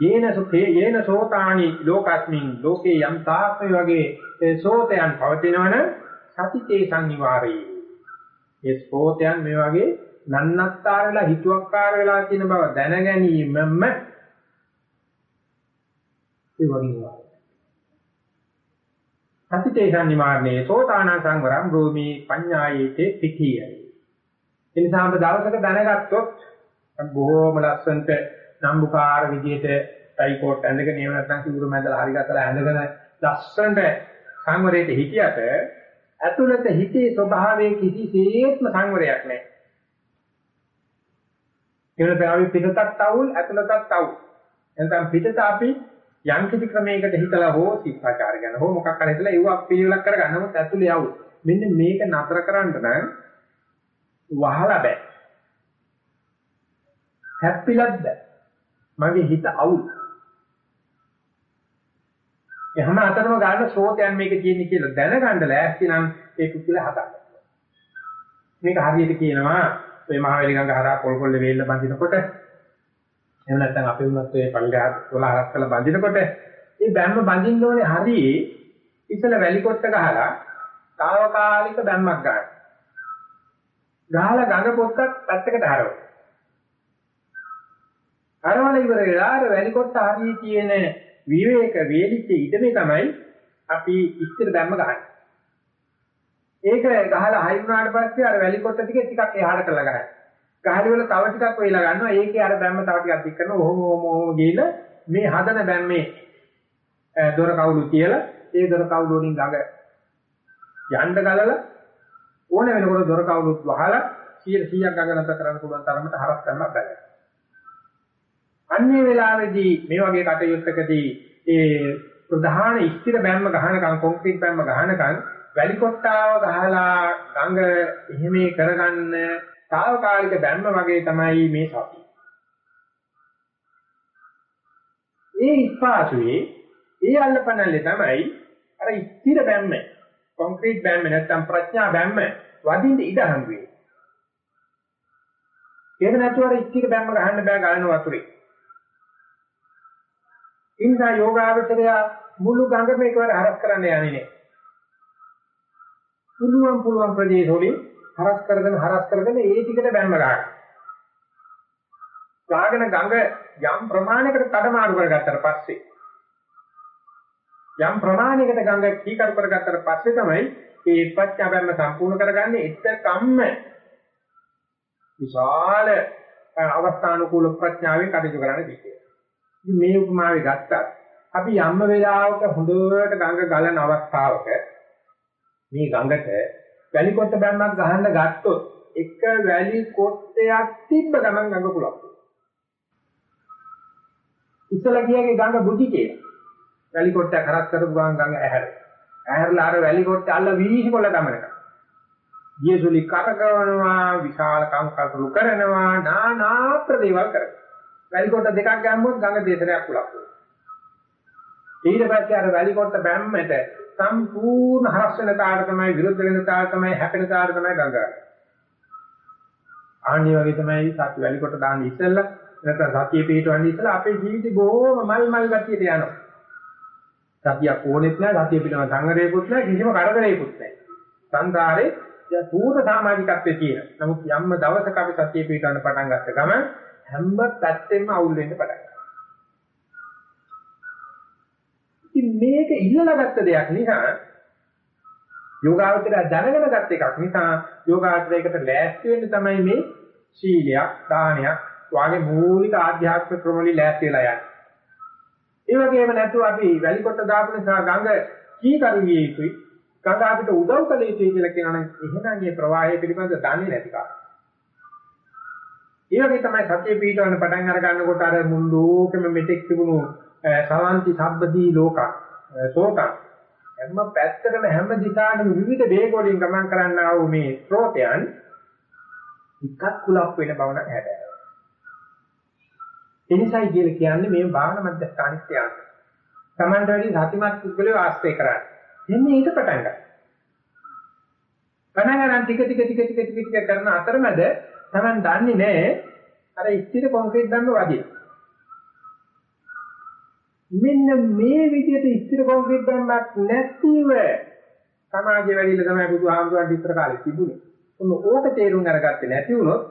යේන සුඛේ යේන සෝතානි ලෝකස්මින් ලෝකේ යම් තාක් වගේ සෝතයන් පවතිනවන සතිතේ සංනිවාරේ ඒ සෝතයන් මේ වගේ නන්නත්තර වෙලා හිතුවක්කාර වෙලා තියෙන බව දැන ගැනීමම ඒ වගේ සතිතේ සංනිවාරණේ සෝතාන සංවරම් රෝමි පඤ්ඤායේතේ පිටියයි. එනිසා අප දවසක දැනගත්තොත් බොහෝම ලස්සනට නම්බුකාර විදියට ටයි කෝට් ඇඳගෙන එහෙම නැත්නම් සිවුරු මැදලා හරි ගතලා ඇඳගෙන ලස්සනට සංවරයට හිටියට ඇතුළත හිතේ ස්වභාවයේ කිසිසේත්ම සංවරයක් නැහැ. ඒකට අපි පිටතත් අවුල් ඇතුළතත් අවුල්. එතන පිටත අපි යම් කිසි ක්‍රමයකට හිතලා හෝ ශික්ෂාචාර ගැන හෝ මොකක් හරි හිතලා ඒව පිළිවෙලක් කරගන්න මොකද ඇතුළේ අවුල්. මෙන්න මේක නතර කරන්න නම් වහලා බෑ. හැප්පිලත් බෑ. මගේ හිත අවුල්. එහෙම අතරම ගන්න ශ්‍රෝතයන් මේක කියන්නේ කියලා දැනගන්න ලෑස්ති නම් ඒක කියලා හදන්න. මේක හරියට කියනවා මේ මහවැලි ගඟ හරහා පොල් පොල්ලේ වේල්ල බඳිනකොට එහෙම නැත්නම් අපි වුණත් ඒ පල්ලෙහා 12 කරලා බඳිනකොට මේ බැම්ම බඳින්න ඕනේ හරියේ ඉතල වැලි කොට්ට ගහලා తాවකාලික බැම්මක් ගන්න. ගහලා ගඟ පොත්තක් පැත්තකට හරවන්න. හරවල ඉවර වෙලා අර වැලි කොට්ට හරියේ තියෙන විවේක වේලිච්ච ඉඩමේ තමයි අපි ඉස්තර බැම්ම ගහන්නේ. ඒක ගහලා හයි වුණාට පස්සේ අර වැලි කොට්ට ටික ටිකක් එහාට කරලා ගහනවා. ගහලි වල තව ටිකක් වෙලා ගන්නවා. ඒකේ අර බැම්ම තව ටිකක් දික් කරනවා. ඔහොම ඔහොම ඔහොම ගිහලා මේ හදන බැම්මේ දොර කවුළු කියලා ඒ දොර කවුළු වලින් ගඟ යන්න ගලලා ඕන වෙනකොට දොර කවුළුත් වහලා 100 100ක් ගඟ නැත කරන්න පුළුවන් තරමට හරස් කරනවා බැහැ. අන්නේ වෙලාවේදී මේ වගේ කටයුත්තකදී ඒ ප්‍රධාන ස්ථිර බැම්ම ගහනකම් කොන්ක්‍රීට් බැම්ම ගහනකම් වැලි කොට්ටාව ගහලා ගඟ එහෙමේ කරගන්න తాවකාලික බැම්ම වගේ තමයි මේ සතිය. ඒ ස්පාසුවේ ඒ අල්ලපනල්ලේ තමයි අර ස්ථිර බැම්ම කොන්ක්‍රීට් බැම්ම නැත්තම් ප්‍රඥා බැම්ම වදින්න ඉඩ හම්බ වෙන්නේ. ඒක නැතුව අර ස්ථිර බැම්ම ගහන්න බෑ ගලන වතුරේ. ඉන්සා යෝගාවචරය මුළු ගඟම එකවර හරස් කරන්න යන්නේ නෑ. පුළුවන් පුළුවන් ප්‍රදේශ වලින් හරස් කරගෙන හරස් කරගෙන ඒ ටිකට බැම්ම ගන්නවා. ගාගෙන ගඟ යම් ප්‍රමාණයකට තඩමාරු කරගත්තට පස්සේ යම් ප්‍රමාණයකට ගඟ කීකරු කරගත්තට පස්සේ තමයි මේ ප්‍රඥා බැම්ම සම්පූර්ණ කරගන්නේ එතකම්ම විශාල අවස්ථානුකූල ප්‍රඥාවෙන් කටයුතු කරන්න දෙන්නේ. ඉතින් මේ උපමාවේ ගත්තත් අපි යම් වෙලාවක හොඳට ගඟ ගලන අවස්ථාවක මේ ගඟට වැලි කොට බැම්මක් ගහන්න ගත්තොත් එක වැලි කොටයක් තිබ්බ ගමන් ගඟ පුලක්. ඉස්සලා කියගේ ගඟ බුද්ධි කියලා. වැලි කොටයක් හරස් කරපු ගමන් ගඟ ඇහැර. ඇහැරලා අර වැලි කොට අල්ල වීසිකොල්ල ගමනක. යේසුලි කරකවනවා විශාල කංකටුළු කරනවා නානා ප්‍රදේවල් කරනවා. වැලි කොට දෙකක් ගැම්මොත් ගඟ දෙතරයක් පුලක් වෙනවා. ඊට පස්සේ අර වැලි කොට බැම්මට සම්පූර්ණ හරස් වෙන තාර තමයි විරුද්ධ වෙන තාර තමයි හැපෙන තාර තමයි ගඟ. ආන්නේ වගේ තමයි සත්‍ය වැලි කොට දාන්න ඉස්සෙල්ලා නැත්නම් සතිය පිටවන්නේ ඉස්සෙල්ලා අපේ ජීවිතේ බොහොම මල් මල් ගතියට යනවා. සතියක් ඕනෙත් නැහැ සතිය පිටව සංගරේකුත් නැහැ කිසිම කරදරේකුත් නැහැ. සංසාරේ පූර්ණ සමාජිකත්වයේ තියෙන. නමුත් යම්ම දවසක අපි සතිය පිටවන්න පටන් ගත්ත ගමන් හැම පැත්තෙම අවුල් වෙන්න පටන් ගන්නවා. ඉතින් මේක ඉල්ලලා ගත්ත දෙයක් නිසා යෝගාවචරය දැනගෙන ගත්ත එකක් නිසා යෝගාචරයකට ලෑස්ති වෙන්න තමයි මේ සීලයක්, දානයක් වාගේ මූලික ආධ්‍යාත්මික ක්‍රම වලින් ලෑස්ති වෙලා යන්නේ. ඒ වගේම නැතුව අපි වැලිකොට දාපු නිසා ගඟ කීකරුවිය යුතුයි. ගඟ අපිට උදව් කළ යුතුයි කියලා කියනනම් එහෙනම් මේ ප්‍රවාහය පිළිබඳ දන්නේ නැති කාරණා. ඒ වගේ තමයි සතිය පිටවන්න පටන් අර ගන්නකොට අර මුළු ලෝකෙම මෙතෙක් තිබුණු සවන්ති සබ්බදී ලෝක සෝත හැම පැත්තකම හැම දිශාවකම විවිධ වේග වලින් ගමන් කරන්නා වූ මේ ස්රෝතයන් එකක් කුලප් වෙන බව නම් හැබැයි. එනිසායි කියලා කියන්නේ මේ භාවනා මධ්‍යස්ථානික ත්‍යාග. Tamanට වැඩි සතිමත් පුද්ගලයෝ ආශ්‍රය කරන්නේ. එන්නේ ඊට පටන් ගන්න. පටන් ගන්න ටික ටික ටික ටික ටික ටික කරන අතරමැද Taman දන්නේ නැහැ අර ස්ථිර කොන්ක්‍රීට් දන්න වගේ. මෙන්න මේ විදිහට ස්ථිර කොන්ක්‍රීට් දැම්මක් නැතිව සමාජය වැඩිලා තමයි බුදුහාමුදුරන් විතර කාලේ තිබුණේ. ඔන්න ඕක තේරුම් අරගත්තේ නැති වුණොත්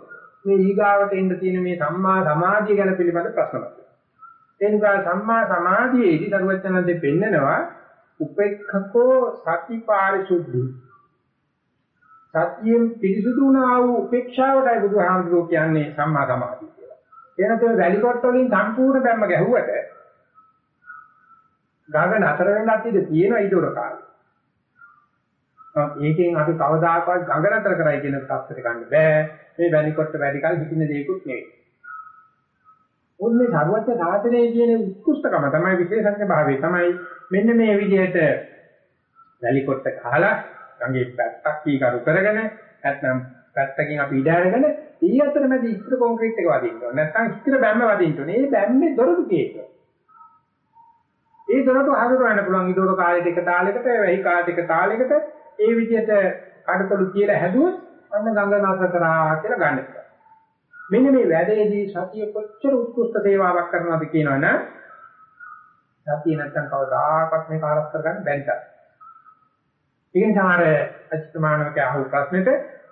මේ ඊගාවට එන්න තියෙන මේ සම්මා සමාධිය ගැන පිළිබඳ ප්‍රශ්නයක්. ඒ නිසා සම්මා සමාධියේදී දරුවචනන්දේ පෙන්නනවා උපේක්ඛකෝ සතිපාරිශුද්ධි. සතියෙන් පිරිසුදු වුණා වූ උපේක්ෂාවටයි බුදුහාමුදුරුවෝ කියන්නේ සම්මා සමාධිය කියලා. එනතේ වැලිකොට්ට වලින් සම්පූර්ණ බැම්ම ගැහුවට ගඟ නතර වෙන්නත් ඉඩ තියෙනවා ඊටොර කාලේ. ඒකෙන් අපි කවදාකවත් ගඟ නතර කරයි කියන තත්ත්වයට ගන්න බෑ. මේ වැලිකොට්ට වැඩි කල හිටින දෙයක්වත් නෙවෙයි. උන්නේ සර්වත්‍ය සාධනයේ කියන උත්කෘෂ්ඨකම තමයි විශේෂඥ භාවය තමයි මෙන්න මේ විදිහට වැලිකොට්ට කහලා ගඟේ පැත්තක් කීකරු කරගෙන නැත්නම් පැත්තකින් අපි ඉඩ අරගෙන ඊ අතරමැද ඉස්තර කොන්ක්‍රීට් එක වදින්න ඕනේ. නැත්නම් ඉස්තර බැම්ම වදින්න ඕනේ. මේ බැම්මේ දොරටු කේක. ඒ දොරට හඳුනගන්න පුළුවන් ඊදොර කාලෙට එක තාලයකට වෙයි කාලෙට එක තාලයකට ඒ විදිහට කඩතොළු කියලා හැදුවොත් අන්න ගංගානාථ කරා කියලා ගන්න පුළුවන්. මෙන්න මේ වැඩේදී සතිය කොච්චර උත්කෘෂ්ඨ සේවාවක් කරනවද කියනවනම් සතිය නැත්තම් කවදාකවත් මේක ආරක්ෂ කරගන්න බැරි තරම්. ඒ නිසා අර අච්චමානක අහු ප්‍රශ්නෙට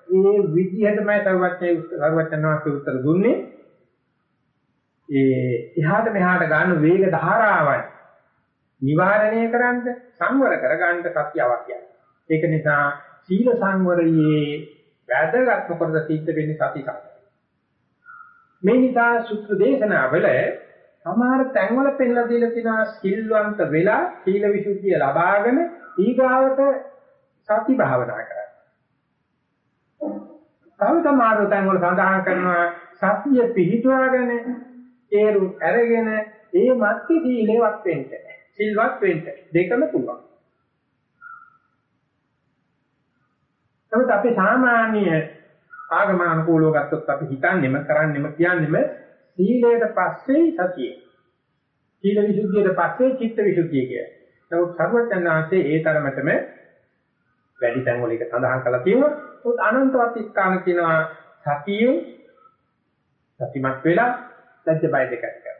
මේ විදිහටමයි සර්වඥයි සර්වඥාන්සේ උත්තර දුන්නේ. ඒ එහාට මෙහාට ගන්න වේග ධාරාවන් නිවාරණය කරන්න සංවර කරගන්න සත්‍ය අවශ්‍යයි. ඒක නිසා සීල සංවරයේ වැදගත්ම කොටස සිද්ධ වෙන්නේ සති සම්පන්න. මේ නිසා සුත්‍ර දේශනාවල සමහර තැන්වල පෙන්ලා දීලා තියෙනවා සිල්වන්ත වෙලා සීල විසුද්ධිය ලබාගෙන ඊගාවට සති භාවනා කරන්න. තව සමහර තැන්වල සඳහන් කරනවා සතිය පිහිටුවාගෙන ඒරු අරගෙන ඒ මත්ති සීලේවත් වෙන්නේ සිල්වත් වෙන්න දෙකම පුළුවන්. නමුත් අපි සාමාන්‍ය ආගමනුකූලව ගත්තොත් අපි හිතන්නේම කරන්නේම කියන්නේම සීලයට පස්සේ සතිය. සීල විසුද්ධියට පස්සේ චිත්ත විසුද්ධිය කිය. නමුත් සර්වඥාන්සේ ඒ තරමටම වැඩි තැන් වල එක සඳහන් කරලා තියෙනවා. උත් අනන්තවත් ස්ථාන කියනවා සතිය සතිමත් වෙලා ලැජ්ජ බය දෙක ඇති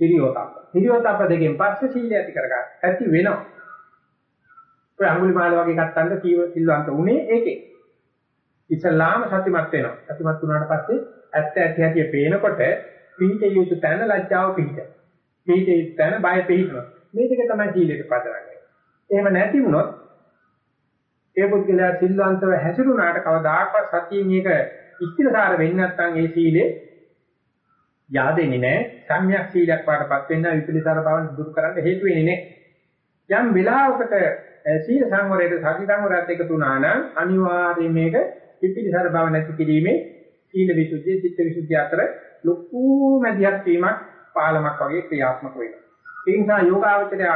හිරියෝතප්ප. හිරියෝතප්ප දෙකෙන් පස්සේ සීලය ඇති කරගන්න. ඇති වෙනවා. ඔය අඟුලිමාල වගේ ගත්තන්න කීව සිල්වන්ත උනේ ඒකේ. ඉස්ලාම සතිමත් වෙනවා. සතිමත් වුණාට පස්සේ ඇත්ත ඇති හැටි පේනකොට පිහිට යුතු තැන ලැජ්ජාව පිහිට. පිහිට යුතු තැන බය පිහිටනවා. මේ දෙක තමයි සීලයට පදරන්නේ. එහෙම නැති වුණොත් ඒ පුද්ගලයා සිල්වන්තව හැසිරුණාට කවදාකවත් සතියෙන් මේක ඉස්තිරසාර වෙන්නේ නැත්නම් ඒ සීලේ yaadෙන්නේ නැහැ. සම්‍යක් සීලයක් පාටපත් වෙන්න විපිලිසාර බව දුරු කරන්න හේතු වෙන්නේ නැහැ. යම් වෙලාවකට සීල සංවරයට සති සංවරයත් එකතු වුණා නම් අනිවාර්යයෙන් මේක විපිලිසාර බව නැති කිරීමේ සීල විසුද්ධිය චිත්ත විසුද්ධිය අතර ලොකු මැදිහත් වීමක් පාලමක් වගේ ක්‍රියාත්මක වෙනවා. ඒ නිසා යෝගාවචරය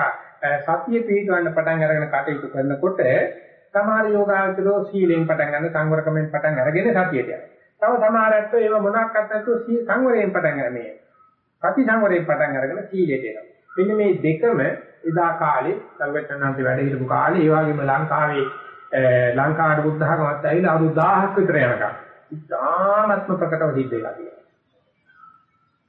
සතිය පිළිගන්න පටන් අරගෙන කටයුතු කරනකොට සමහර යෝගාවචරෝ සීලෙන් පටන් ගන්න සංවරකමෙන් පටන් අරගෙන සතියට යනවා. තව සමහරට ඒව මොනක්වත් නැතුව සී සංවරයෙන් පටන් ගන්න මේ. සති සංවරයෙන් පටන් අරගෙන සීලයට එනවා. මෙන්න මේ දෙකම එදා කාලේ සංගතනාන්ති වැඩ හිටපු කාලේ ඒ වගේම ලංකාවේ ලංකාවට බුද්ධ ධර්මවත් ඇවිල්ලා අවුරුදු 1000ක් විතර යනකම් ඉතාමත්ම ප්‍රකටව සිද්ධ වෙලා තියෙනවා.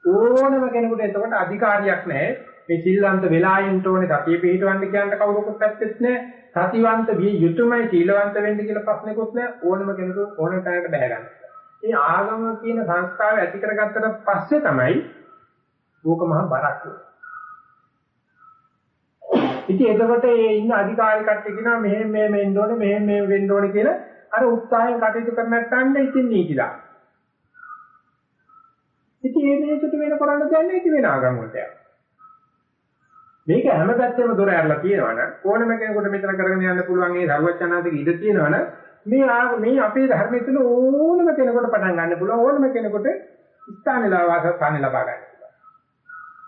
ඕනම කෙනෙකුට එතකොට අධිකාරියක් නැහැ. මේ සිල්වන්ත වෙලායින්ට ඕනේ සතිය පිළිටවන්න කියන්න කවුරුකුත් ඇත්තෙත් නැහැ. සතිවන්ත විය යුතුයමයි සීලවන්ත වෙන්න කියලා ප්‍රශ්නකුත් නැහැ. ඕනම කෙනෙකුට ඕනම තැනකට බැහැ ගන්න. මේ ආගම කියන සංස්කාර ඇති කරගත්තට පස්සේ තමයි ඕක මහ බරක් ඉතින් එතකොට ඒ ඉන්න අධිකාරී කට්ටිය කියනවා මෙහෙම මෙහෙම වෙන්න ඕනේ මෙහෙම මෙහෙම වෙන්න ඕනේ කියලා අර උත්සාහයෙන් කටයුතු කරන නැත්නම් ඉතින් නීතිලා. ඉතින් මේ මේකට වෙන කරන්න දෙන්නේ ඉතින් වෙන ආගම් වලට යනවා. මේක හැම පැත්තෙම දොර ඇරලා තියෙනවනම් ඕනම කෙනෙකුට මෙතන කරගෙන යන්න පුළුවන් ඒ සර්වඥාන්තික ඉඩ තියෙනවනම් මේ මේ අපේ ධර්මයේ තුල ඕනම කෙනෙකුට පටන් ගන්න පුළුවන් ඕනම කෙනෙකුට ස්ථානලා වාසස්ථාන ලබා ගන්න පුළුවන්.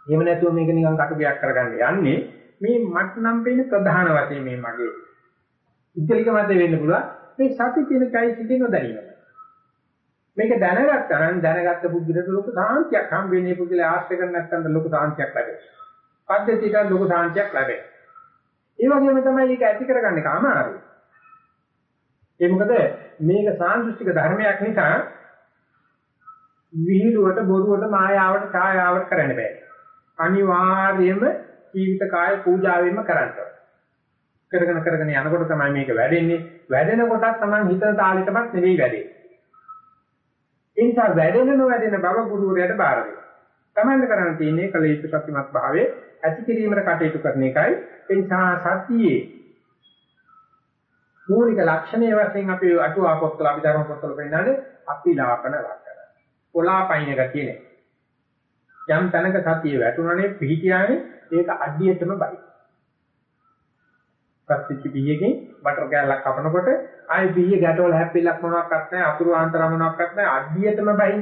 එහෙම නැතුව මේක නිකන් කටුගයක් කරගන්න යන්නේ මේ මට නම් පේන ප්‍රධාන වශයෙන් මේ මගේ ඉතිලික මත වෙන්න පුළුවන් මේ සති කියන চৈতසිකේ නොදැනීම. මේක දැනගත්තා නම් දැනගත්ත බුද්ධියට ලොකු සාන්තියක් හම් වෙන්නේ පුදුලේ ආශ්‍රය කරන්නේ නැත්නම් ලොකු සාන්තියක් ලැබෙනවා. පද්ධතියට ලොකු සාන්තියක් ලැබෙනවා. ඒ වගේම තමයි ඒක ඇති කරගන්නේ කාමාරුයි. ඒ මොකද මේක සාන්දෘෂ්ටික ධර්මයක් නිසා විහිළුවට බොරුවට මායාවට ඡායාවට කරන්න බෑ. අනිවාර්යයෙන්ම ජීවිත කාය පූජාවෙන්ම කරන්න කරගෙන කරගෙන යනකොට තමයි මේක වැඩෙන්නේ. වැඩෙන කොටත් තමයි හිතන තාලෙටමත් නෙවෙයි වැඩෙන්නේ. ඒ නිසා වැඩෙන නොවැඩෙන බව ගුරුවරයාට බාර දෙනවා. තමන්න කරන්න තියෙන්නේ කලීත සත්‍යමත් භාවයේ ඇති කිරීමකට කටයුතු කරන එකයි. ඒ නිසා සතියේ මූලික ලක්ෂණයේ වශයෙන් අපි අටුවා පොත්වල අභිධර්ම පොත්වල පෙන්නන්නේ අපිලාපන ලක්ෂණ. කොලාපයින් ගතිය නේ. යම් තැනක සතිය වැටුණනේ පිහිටියානේ ඒක අඩියටම බයි. පස්තිච්ච බීයකින් බටර් කෑල්ලක් කපනකොට ආයි බීය ගැටවල හැප්පිලක් මොනවාක්වත් නැහැ අතුරු ආන්තර මොනවාක්වත් නැහැ අඩියටම බයි.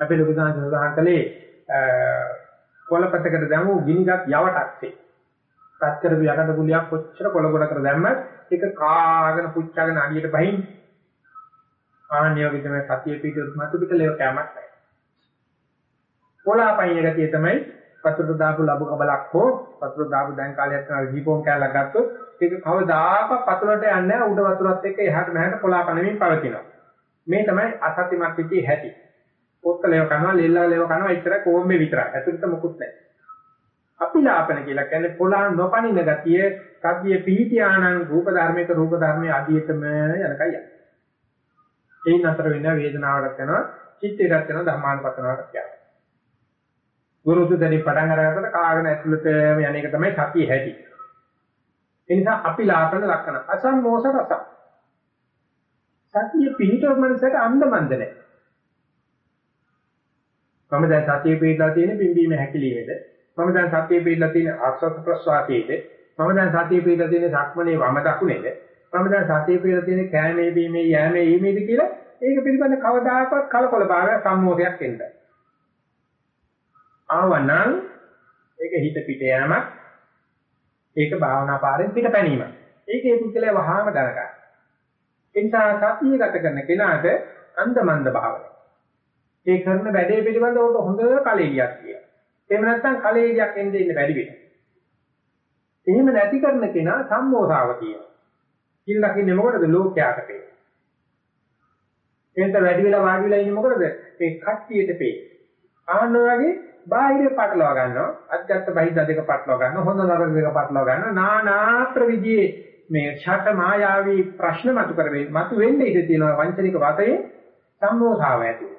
අපි ලොකු දාන උදාහරණ කලේ කොළපතකට දැමු ගිනිගත් යවටක්සේ. පත් කරපු යකඩ ගුලියක් කොච්චර කොළ ගොඩ කර දැම්මත් ඒක කාගෙන පුච්චාගෙන අඩියට බහින් ආනිය වගේ තමයි සතිය පිටුත් මතු පිට ලේව කැමක් නැහැ. කොලාපයින් ගතිය තමයි වතුර දාපු ලබු කබලක් හෝ වතුර දාපු දැන් කාලයක් යන දීපෝන් කැලක් ගත්තොත් ඒක කවදාකවත් පතුලට යන්නේ නැහැ උඩ වතුරත් එක්ක එහාට මෙහාට කොලාපණමින් පවතිනවා. මේ තමයි අසත්‍යමත් පිටි හැටි. පොත්තලේව කනවා ලෙල්ලලේව කනවා ඉතර කොම්බේ විතරයි. ඇතුළත මොකුත් නැහැ. අපිලාපන කියලා කියන්නේ පොළාන් නොපනින ගතිය සතිය පිහිටියානම් රූප ධර්මයක රූප ධර්මයේ අධියතම යනකයි යන්නේ. එයින් අතර වෙන වේදනාවකට යනවා චිත්තයකට යනවා ධර්මානුපතනාවට යනවා. ගුරුතු දෙනි පටන් අරගත්තට කාගෙන ඇතුළතම යන එක තමයි සතිය හැටි. ඒ නිසා අපිලාපන ලක්ෂණ අසම්මෝස රස. සතිය පිහිටව මනසට අන්දමන්ද නැහැ. මම දැන් සතිය පිළිලා තියෙන පිම්බීම හැකිලිමේද? මම දැන් සතියේ පිළිලා තියෙන ආස්වාද ප්‍රස්වාසයේද? මම දැන් සතියේ පිළිලා තියෙන සක්මනේ වම දකුණේද? මම දැන් සතියේ පිළිලා තියෙන කෑමේ බීමේ යෑමේ ඊමේද කියලා ඒක පිළිබඳ කවදාකවත් කලකොල භාවය සම්මෝහයක් එන්නේ ආවනම් ඒක හිත පිට යෑමක්. ඒක භාවනා පාරෙන් පිට පැනීමක්. ඒක ඒ පුද්ගලයා වහාම දරගන්න. ඒ නිසා සතිය ගත කරන කෙනාට අන්දමන්ද භාවය. ඒ කරන වැඩේ පිළිබඳව හොඳ කලෙලියක් කියනවා එහෙම නැත්නම් කලෙලියක් එන්නේ ඉන්න බැරි වෙනවා. එහෙම නැති කරන කෙනා සම්මෝසාව කියනවා. කිල් ලකින්නේ මොකටද ලෝකයට පේ. එතන වැඩි වෙලා වාඩි වෙලා ඉන්නේ මොකටද? මේ කට්ටියට පේ. ආන්න වගේ බාහිර පටලවා ගන්නවා. අධ්‍යාත්ම බහිද්ද දෙක පටලවා ගන්නවා. හොඳ නරක දෙක පටලවා ගන්නවා. නානා ප්‍රවිධියේ මේ ෂට මායාවී ප්‍රශ්න මතු කරවේ මතු වෙන්න ඉඩ තියෙනවා වංචනික වතේ සම්මෝධාව ඇති.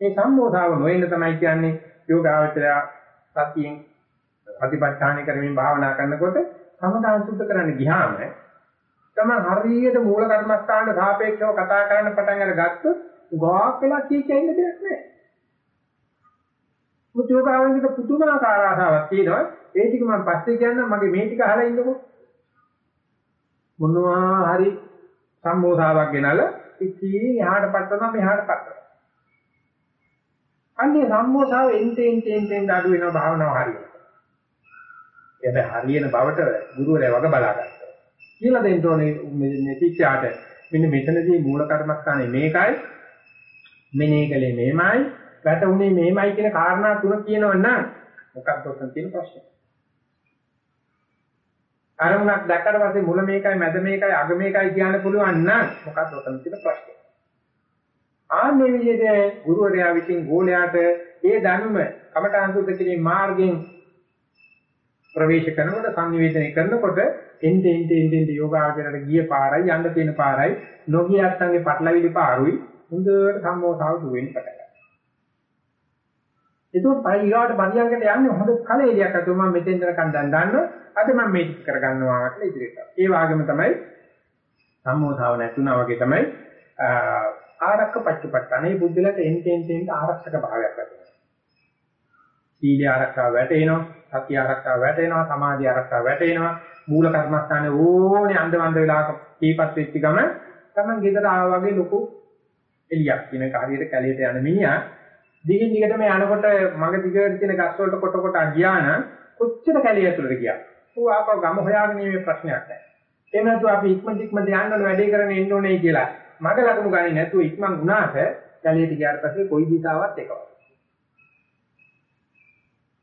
මේ සම්මෝධාව නොවෙන්න තමයි කියන්නේ යෝගාවචරය සතියෙන් ප්‍රතිපත්තාන කරමින් භාවනා කරනකොට සමදාන සුද්ධ කරන්න ගියාම තමයි හරියට මූල කර්මස්ථානට සාපේක්ෂව කතා කරන්න පටන් අරගත්තොත් ගාක් වෙලා කීකිය ඉන්න දෙයක් නැහැ. මුචෝගාවෙන්ක පුදුමාකාර ආසාවක් තියෙනවා. ඒ ටික මම පස්සේ කියන්නම් මගේ මේ ටික අහලා ඉන්නකෝ. මොනවා හරි සම්මෝධාවක් ගෙනල්ලා ඉතින් එහාට පටවනවා මෙහාට පටවනවා. අන්නේ සම්මෝධාව එන්ටෙන් ටෙන් ටෙන් අඩු වෙනවා භාවනාව හරියට. ඒක හරියන බවට ගුරුවරයා වග බලා ගන්නවා. කියලා දෙන්න ඕනේ මේ ශික්ෂාට. මෙන්න මෙතනදී මූල කර්මස්ථානේ මේකයි. මෙනේ කලේ මේමයි. වැටුනේ මේමයි කියන කාරණා තුන කියනවනම් මොකක්ද ඔතන තියෙන ප්‍රශ්නේ? අරමුණක් දැක්කට පස්සේ මුල මේකයි මැද මේකයි අග මේකයි කියන්න පුළුවන් නම් මොකක්ද ඔතන තියෙන ප්‍රශ්නේ? ආන්නේ විදිහට ගුරුවරයා විසින් ගෝලයාට ඒ දැනුම කමඨාන් සුද්ධ කිරීමේ මාර්ගයෙන් ප්‍රවේශ කරනකොට සංනිවේදනය කරනකොට එnde ende ende ende යෝගාචරයට ගිය පාරයි යන්න තියෙන පාරයි නොගියත් සංගේ පටලවිලි පාරුයි හොඳට සම්මෝසාව දුවෙන්න පටන් ගන්නවා. ඒකත් පරිගාවට බණියංගට යන්නේ හොඳ කලෙලියක් අතෝ මම මෙතෙන් දරකන් දැන් දන්නවා. අද මම මේක කරගන්නවා කියලා ඉදිරියට. ඒ වගේම තමයි සම්මෝසාව නැතුණා වගේ තමයි ආරක්ක පච්චපට්ඨානේ. බුද්ධලට එන්ටෙන් ටෙන් ආරක්ෂක භාවයක් ඇති සීල ආරක්ෂාව වැටෙනවා, සති ආරක්ෂාව වැටෙනවා, සමාධි ආරක්ෂාව වැටෙනවා, මූල කර්මස්ථානේ ඕනේ අන්දවන්ද වෙලාවක කීපත් වෙච්ච ගම තමයි ගෙදර ආවා වගේ ලොකු එලියක් කියන හරියට කැලේට යන මිනිහා දිගින් දිගටම යනකොට මග දිගට තියෙන ගස් වලට කොට කොට ගියා නම් කොච්චර කැලේ ඇතුළට ගියා. ඌ ආපහු ගම හොයාගෙන ඉන්නේ ප්‍රශ්නයක් නැහැ. ඒ නැතු අපි ඉක්මනට ඉක්මනට යන්න ඕනේ වැඩේ කරගෙන ඉන්න ඕනේ කියලා. මග ලකුණු ගන්නේ නැතුව ඉක්මන් වුණාට කැලේට ගියාට පස්සේ කොයි දිශාවක් එකවද.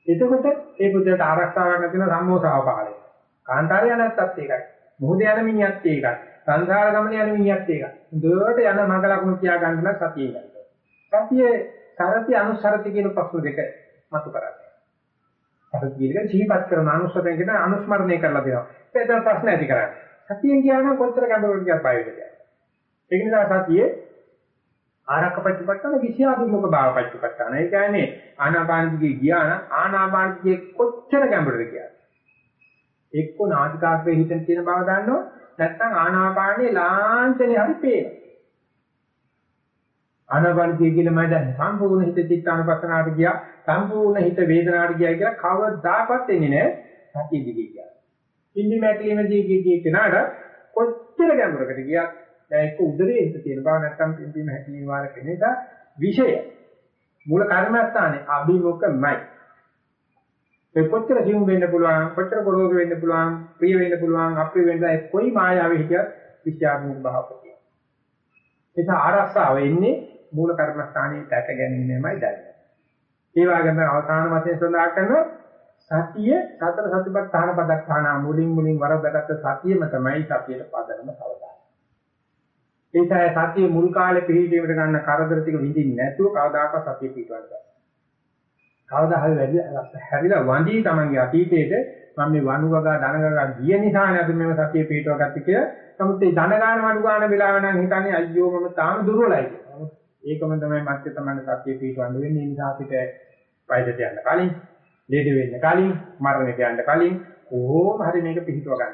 එතකොට ඒ බුද්ධට ආරක්ෂාවක් නැතින සම්මෝසාව පහලයි. කාන්තාරය නැත්තත් ඒකයි. මොහොත යන මිනිහත් ඒකයි. සංසාර ගමන යන මිනිහත් ඒකයි. දුරට යන මඟ ලකුණු තියා ගන්න නම් සතිය ගන්න. සතියේ සරති අනුසරති කියන ප්‍රශ්න දෙක මතු කරන්නේ. සරති කියන ජීවිත කරන අනුසරයෙන් කියන අනුස්මරණය කරලා දෙනවා. ඒකෙන් ප්‍රශ්න ඇති කරන්නේ. සතියෙන් කියනවා කොච්චර ගැඹුරට ගියත් බය වෙන්නේ. ඒක නිසා සතියේ ආරක්ක ප්‍රතිපත්තන විෂයාභිමුඛ භාව ප්‍රතිපත්තන. ඒ කියන්නේ ආනාපානදිගේ ගියා නම් ආනාපානදිගේ කොච්චර ගැඹුරද කියලා. එක්ක නාසිකාග්‍රේ හිතෙන් තියෙන බව දන්නව නැත්නම් ආනාපානේ ලාංඡනේ හරි පේනවා. ආනාපානදිගේ කියලා මම දැන් සම්පූර්ණ හිත චිත්තානුපස්සනාවට ගියා සම්පූර්ණ හිත වේදනාවට ගියා කියලා කවදාකවත් එන්නේ නැහැ සතිය දිගේ කියලා. පින්නි මැකිලිමේදී ගියේ කෙනාට කොච්චර ගැඹුරකට ගියත් දැන් එක්ක උදරයේ හිත තියෙන බව නැත්නම් පිම්බීම හැකිලිම වාර කෙන නිසා විෂය. මූල කර්මස්ථානේ අභිමුඛමයි. ඒ කොච්චර සිවුම් වෙන්න පුළුවන් කොච්චර ගොරෝසු වෙන්න පුළුවන් ප්‍රිය වෙන්න පුළුවන් අප්‍රිය වෙන්න ඒ කොයි මායාවෙ හිටියත් විෂයාභිමුඛ භාවපතිය ඒක ආරස්සාව එන්නේ මූල කර්මස්ථානයේ දැක ගැනීමමයි දැනෙන්නේ ඒ වගේම අවසාන වශයෙන් සඳහන් කරනවා සතිය සතර සතිපට්ඨාන පදක්ඛාන මුලින් මුලින් වරදගත්ත සතියම තමයි සතියේ පදනම සවදාන ඒසය සතිය මුල් කාලේ පිළිදීමට ගන්න කරදර ටික විඳින්නේ නැතුව කවදාකවත් සතිය පිටවන්න බෑ. කවදා හරි වැඩි හැරිලා වඳී තමන්ගේ අතීතයේට මම මේ වනුවගා ධනගා ගිය නිසා නේද මෙව සතිය පිටව ගත්තේ කියලා. නමුත් මේ ධන ගන්න වඩු ගන්න වෙලාව නම් හිතන්නේ අයියෝ මම තාම දුර්වලයි කියලා. නමුත් ඒකම තමයි මැත්තේ තමයි සතිය පිටවන්න වෙන්නේ. ඒ නිසා අපිට වයසට යන්න කලින්, ලේඩ වෙන්න කලින්, මරණයට යන්න කලින් කොහොම හරි මේක පිටව ගන්න.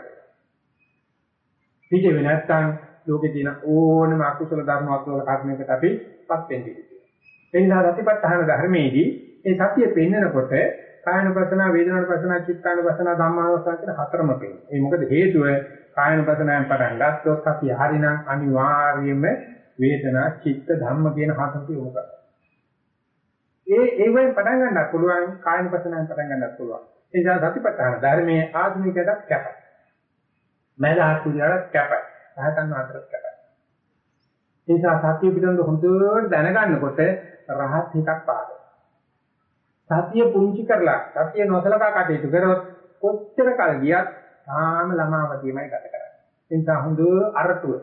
පිටේ නැත්තම් ලෝකේ තියෙන ඕනම අකුසල ධර්ම අකුසල කර්මයකට අපිපත් වෙන්නේ. ඒ නිසා රතිපත්තහන ධර්මයේදී මේ සතිය පෙන්නකොට කායනුපසන, වේදනානුපසන, චිත්තානුපසන, ධම්මානුපසන කියන හතරම පෙන්නේ. ඒ මොකද හේතුව කායනුපසනයෙන් පටන් ගත්තොත් සතිය හරිනම් අනිවාර්යයෙන්ම වේදනා, චිත්ත, ධම්ම කියන හතරට යොමු කරනවා. ඒ ඒ වෙන් පටන් ගන්නත් පුළුවන් කායනුපසනයෙන් පටන් ගන්නත් පුළුවන්. ඒ නිසා සතිපත්තහන ධර්මයේ ආධුනිකයට කැපයි. මෑදාත් පුරියට කැපයි. රහතන් වහන්සේට කරන්නේ. ඒ නිසා සතිය පිළිබඳව හොඳට දැනගන්නකොට රහත් හිතක් පාදයි. සතිය පුංචි කරලා සතිය නොසලකා කටයුතු කරොත් කොච්චර කල් ගියත් තාම ළමාවදීමයි ගත කරන්නේ. ඒ නිසා හොඳ අරටුව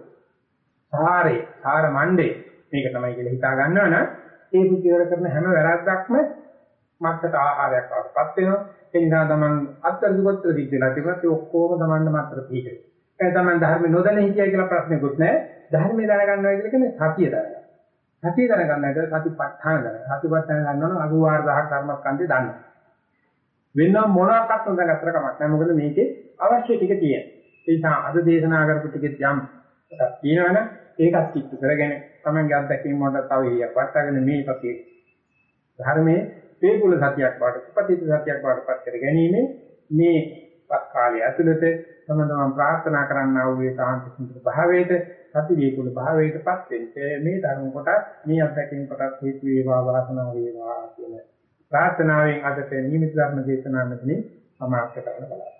සාරේ සාර මණ්ඩේ මේක තමයි කියලා හිතා ගන්නවනම් ඒ පුතිවර කරන හැම වැරද්දක්ම මත්තට ආහාරයක් වඩපත් වෙනවා. ඒ නිසා තමන් අත්තර දුකට දිග්දලා තිබුණත් ඒ ඔක්කොම තමන්ට මත්තර පිටේ. ඒ තමයි ධර්ම නොදැන හිටියයි කියලා ප්‍රශ්නකුත් නැහැ. ධර්මයේ දැනගන්නවා කියලා කියන්නේ සතිය දැනගන්න. සතිය දැනගන්නට සතිපට්ඨාන දැනගන්න. සතිපට්ඨාන ගන්නවනම් 84000 කර්මස්කන්ධය දන්නවා. වෙන මොනවාක්වත් නොදැනගත්තර කමක් නැහැ. මොකද මේකේ අවශ්‍ය ටික තියෙනවා. ඒ නිසා අද දේශනා කරපු ටිකේ යම් එකක් තියෙනවනේ ඒකත් කිට්ටු කරගෙන තමන්ගේ අත්දැකීම් වලට තව ඊයක් වටාගෙන මේ පැත්තේ ධර්මයේ වේකුල සතියක් වාට ප්‍රතිපදිත සතියක් වාට පත් කර ගැනීම මේ කාලය ඇතුළත තම තමන් ප්‍රාර්ථනා කරන්නා වූ ඒ සාන්ති සුන්දර භාවයට සති වේකුල භාවයටපත් වෙන්නේ. මේ ධර්ම කොට මේ අත්දැකීම් කොට හේතු වේවා වාසනාව වේවා කියන ප්‍රාර්ථනාවෙන් අදට නිමිති ධර්ම දේශනාව මෙතනින් සමාප්ත කරන්න බලන්න